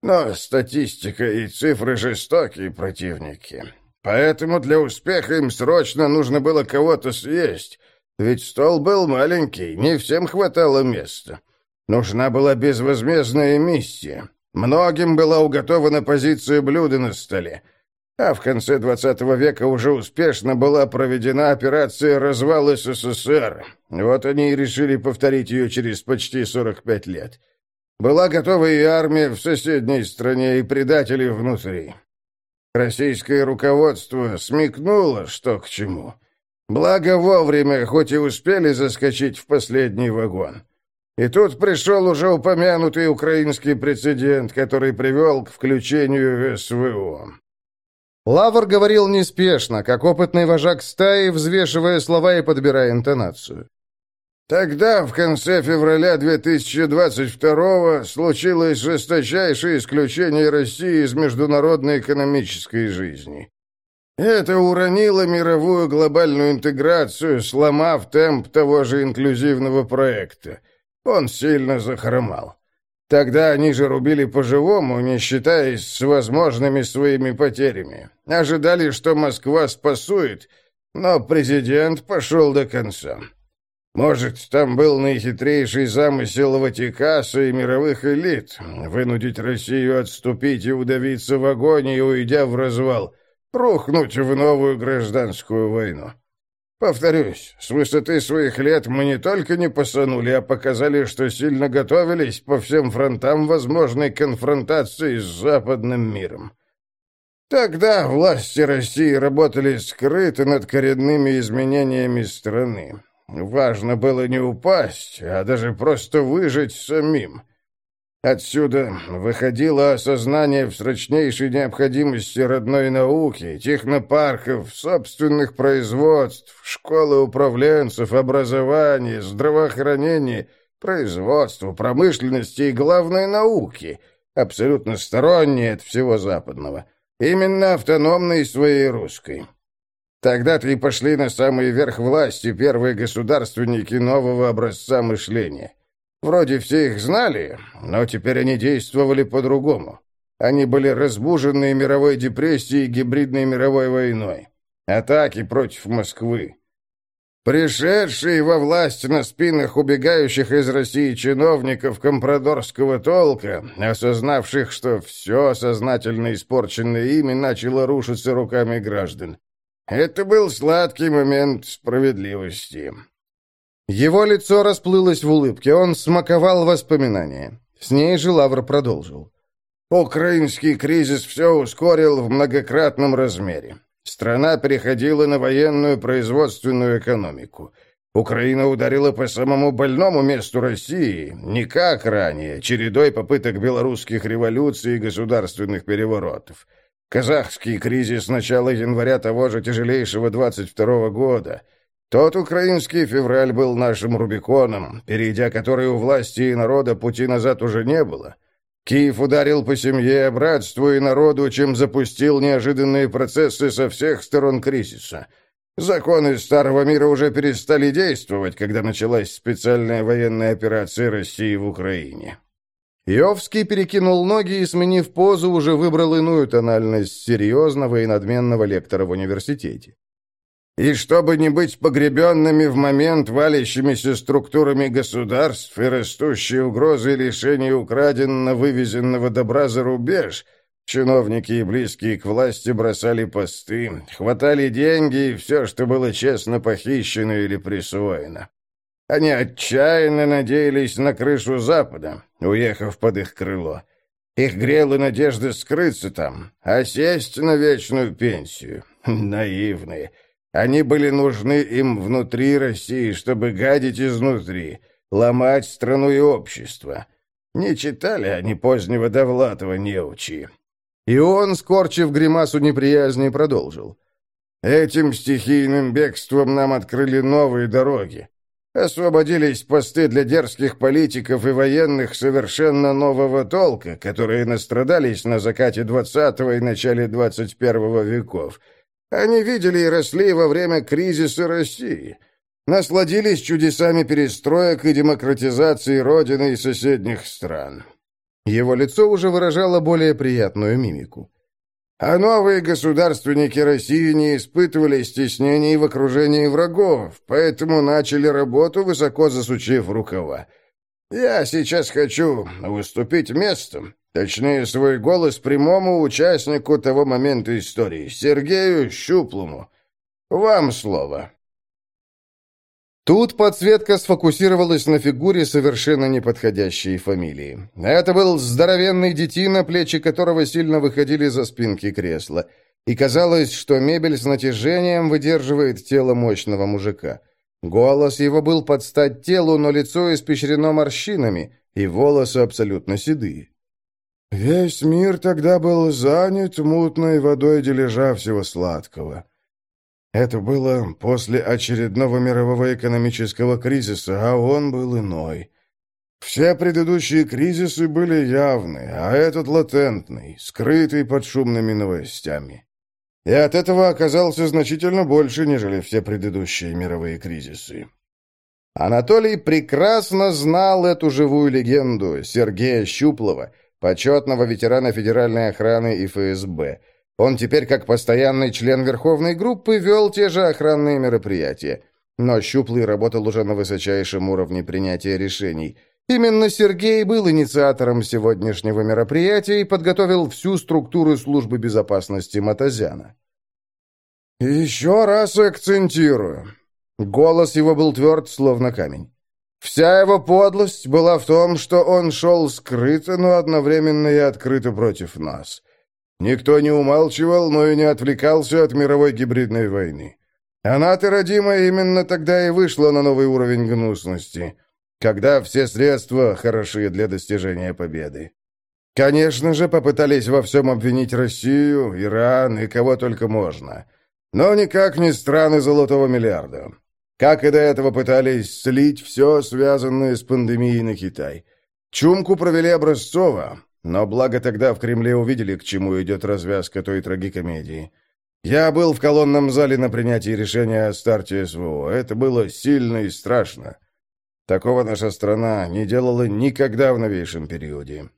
Speaker 3: Но статистика и цифры жестокие противники. Поэтому для успеха им срочно нужно было кого-то съесть. Ведь стол был маленький, не всем хватало места. Нужна была безвозмездная миссия. Многим была уготована позиция блюда на столе — а в конце 20 века уже успешно была проведена операция «Развал СССР». Вот они и решили повторить ее через почти 45 лет. Была готова и армия в соседней стране, и предатели внутри. Российское руководство смекнуло, что к чему. Благо вовремя, хоть и успели заскочить в последний вагон. И тут пришел уже упомянутый украинский прецедент, который привел к включению СВО.
Speaker 1: Лавр говорил неспешно, как опытный вожак стаи, взвешивая слова и подбирая интонацию.
Speaker 3: Тогда, в конце февраля 2022 случилось жесточайшее исключение России из международной экономической жизни. Это уронило мировую глобальную интеграцию, сломав темп того же инклюзивного проекта. Он сильно захромал. Тогда они же рубили по-живому, не считаясь с возможными своими потерями. Ожидали, что Москва спасует, но президент пошел до конца. Может, там был наихитрейший замысел Ватикаса и мировых элит — вынудить Россию отступить и удавиться в агонии, уйдя в развал, рухнуть в новую гражданскую войну. Повторюсь, с высоты своих лет мы не только не посанули, а показали, что сильно готовились по всем фронтам возможной конфронтации с западным миром. Тогда власти России работали скрыто над коренными изменениями страны. Важно было не упасть, а даже просто выжить самим.
Speaker 2: Отсюда выходило осознание в срочнейшей необходимости родной науки, технопарков, собственных производств, школы управленцев, образования, здравоохранения, производства, промышленности и главной науки, абсолютно сторонней от всего западного, именно автономной своей русской. Тогда-то и пошли на самый верх власти первые государственники нового образца мышления. Вроде все их знали, но теперь они действовали по-другому. Они были разбужены мировой депрессией и гибридной мировой войной. Атаки против Москвы. Пришедшие во власть на спинах убегающих из России чиновников компрадорского толка, осознавших, что все сознательно испорченное ими начало рушиться руками граждан. Это был сладкий момент справедливости.
Speaker 1: Его лицо расплылось в улыбке, он смаковал воспоминания. С ней же Лавр продолжил.
Speaker 2: Украинский кризис все ускорил в многократном размере. Страна переходила на военную производственную экономику. Украина ударила по самому больному месту России, не как ранее, чередой попыток белорусских революций и государственных переворотов. Казахский кризис начала января того же тяжелейшего 22 года – тот украинский февраль был нашим Рубиконом, перейдя который у власти и народа пути назад уже не было. Киев ударил по семье, братству и народу, чем запустил неожиданные процессы со всех сторон кризиса. Законы Старого мира уже перестали действовать, когда началась специальная военная операция России в Украине.
Speaker 1: Йовский перекинул ноги и, сменив позу, уже выбрал иную тональность серьезного и надменного лектора в университете.
Speaker 2: И чтобы не быть погребенными в момент валящимися структурами государств и растущей угрозой лишения украденно-вывезенного добра за рубеж, чиновники и близкие к власти бросали посты, хватали деньги и все, что было честно похищено или присвоено. Они отчаянно надеялись на крышу Запада, уехав под их крыло. Их грела надежда скрыться там, а сесть на вечную пенсию. Наивные. Они были нужны им внутри России, чтобы гадить изнутри, ломать страну и общество. Не читали они позднего Довлатова неучи.
Speaker 1: И он, скорчив гримасу неприязни, продолжил.
Speaker 2: Этим стихийным бегством нам открыли новые дороги. Освободились посты для дерзких политиков и военных совершенно нового толка, которые настрадались на закате XX и начале XXI веков — они видели и росли во время кризиса России. Насладились чудесами перестроек и демократизации Родины и соседних стран.
Speaker 1: Его лицо уже выражало более приятную мимику.
Speaker 2: А новые государственники России не испытывали стеснений в окружении врагов, поэтому начали работу, высоко засучив рукава. Я сейчас хочу выступить местом, Точнее, свой голос прямому участнику того момента истории, Сергею Щуплому. Вам слово».
Speaker 1: Тут подсветка сфокусировалась на фигуре совершенно неподходящей фамилии. Это был здоровенный детина, плечи которого сильно выходили за спинки кресла. И казалось, что мебель с натяжением выдерживает тело мощного мужика. Голос его был под стать телу, но лицо испещрено морщинами, и волосы абсолютно седые.
Speaker 3: Весь мир тогда был занят мутной водой дележа всего сладкого. Это было после очередного мирового экономического кризиса, а он был иной. Все предыдущие кризисы были явны, а этот латентный, скрытый под шумными новостями. И от этого оказался значительно больше, нежели все предыдущие мировые кризисы.
Speaker 1: Анатолий прекрасно знал эту живую легенду Сергея Щуплова, почетного ветерана Федеральной охраны и ФСБ. Он теперь, как постоянный член Верховной группы, вел те же охранные мероприятия. Но Щуплый работал уже на высочайшем уровне принятия решений. Именно Сергей был инициатором сегодняшнего мероприятия и подготовил всю структуру службы безопасности Матазяна.
Speaker 3: «Еще раз акцентирую».
Speaker 1: Голос его был тверд, словно камень.
Speaker 3: Вся его подлость была в том, что он шел скрыто, но одновременно и открыто против нас. Никто не умалчивал, но и не отвлекался от мировой гибридной войны. Она-то, родимая, именно тогда и вышла на новый уровень гнусности.
Speaker 2: когда все средства хороши для достижения победы. Конечно же, попытались во всем обвинить Россию, Иран и кого только можно. Но никак не страны Золотого миллиарда. Как и до этого пытались слить все, связанное с пандемией на Китай. Чумку провели образцово, но благо тогда в Кремле увидели, к чему идет развязка той трагикомедии. Я был в колонном зале на принятии решения о старте СВО. Это было сильно и страшно. Такого наша страна не делала никогда в новейшем периоде.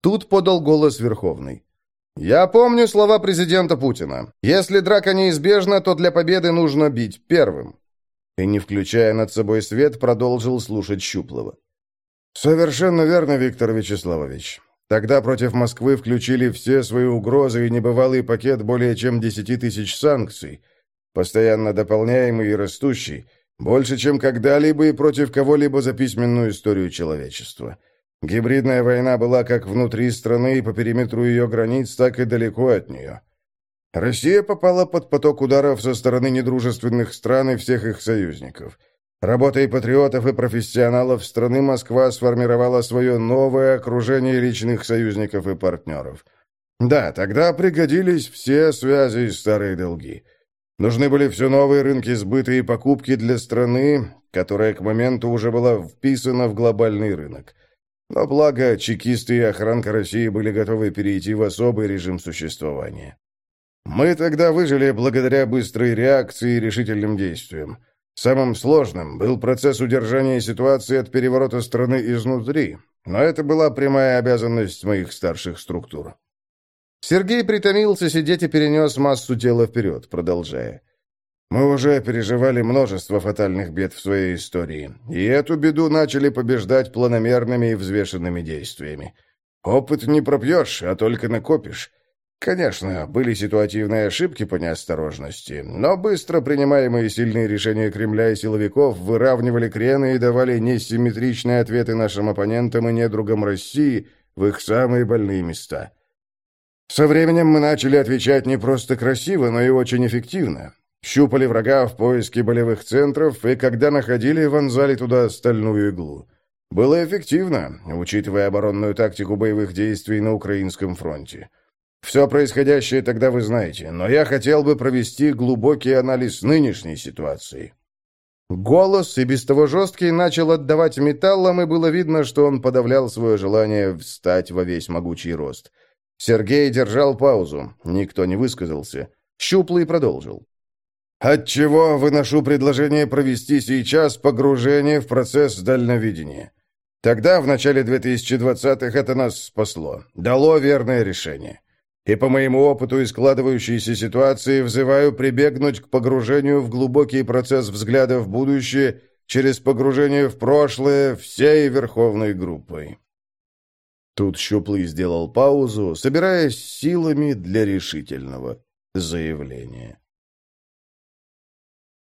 Speaker 1: Тут подал голос Верховный. «Я помню слова президента Путина. Если драка неизбежна, то для победы нужно бить первым». И, не включая над собой свет, продолжил слушать Щуплова.
Speaker 2: «Совершенно верно, Виктор Вячеславович. Тогда против Москвы включили все свои угрозы и небывалый пакет более чем 10 тысяч санкций, постоянно дополняемый и растущий, больше, чем когда-либо и против кого-либо за письменную историю человечества». Гибридная война была как внутри страны и по периметру ее границ, так и далеко от нее. Россия попала под поток ударов со стороны недружественных стран и всех их союзников. Работой патриотов и профессионалов страны Москва сформировала свое новое окружение личных союзников и партнеров. Да, тогда пригодились все связи и старые долги. Нужны были все новые рынки сбыта и покупки для страны, которая к моменту уже была вписана в глобальный рынок. Но благо, чекисты и охранка России были готовы перейти в особый режим существования. Мы тогда выжили благодаря быстрой реакции и решительным действиям. Самым сложным был процесс удержания ситуации от переворота страны изнутри, но это была прямая обязанность моих старших структур.
Speaker 1: Сергей притомился сидеть и перенес массу тела вперед, продолжая.
Speaker 2: Мы уже переживали множество фатальных бед в своей истории, и эту беду начали побеждать планомерными и взвешенными действиями. Опыт не пропьешь, а только накопишь. Конечно, были ситуативные ошибки по неосторожности, но быстро принимаемые сильные решения Кремля и силовиков выравнивали крены и давали несимметричные ответы нашим оппонентам и недругам России в их самые больные места. Со временем мы начали отвечать не просто красиво, но и очень эффективно. Щупали врага в поиске болевых центров, и когда находили, вонзали туда стальную иглу. Было эффективно, учитывая оборонную тактику боевых действий на Украинском фронте. Все происходящее тогда вы знаете, но я хотел бы провести глубокий анализ нынешней ситуации.
Speaker 1: Голос, и без того жесткий, начал отдавать металлом, и было видно, что он подавлял свое желание встать во весь могучий рост. Сергей держал паузу, никто не высказался. Щуплый продолжил.
Speaker 2: Отчего выношу предложение провести сейчас погружение в процесс дальновидения. Тогда, в начале 2020-х, это нас спасло, дало верное решение. И по моему опыту и складывающейся ситуации взываю прибегнуть к погружению в глубокий процесс взгляда в будущее через погружение в прошлое всей верховной группой.
Speaker 1: Тут Щуплый сделал паузу, собираясь силами для решительного заявления.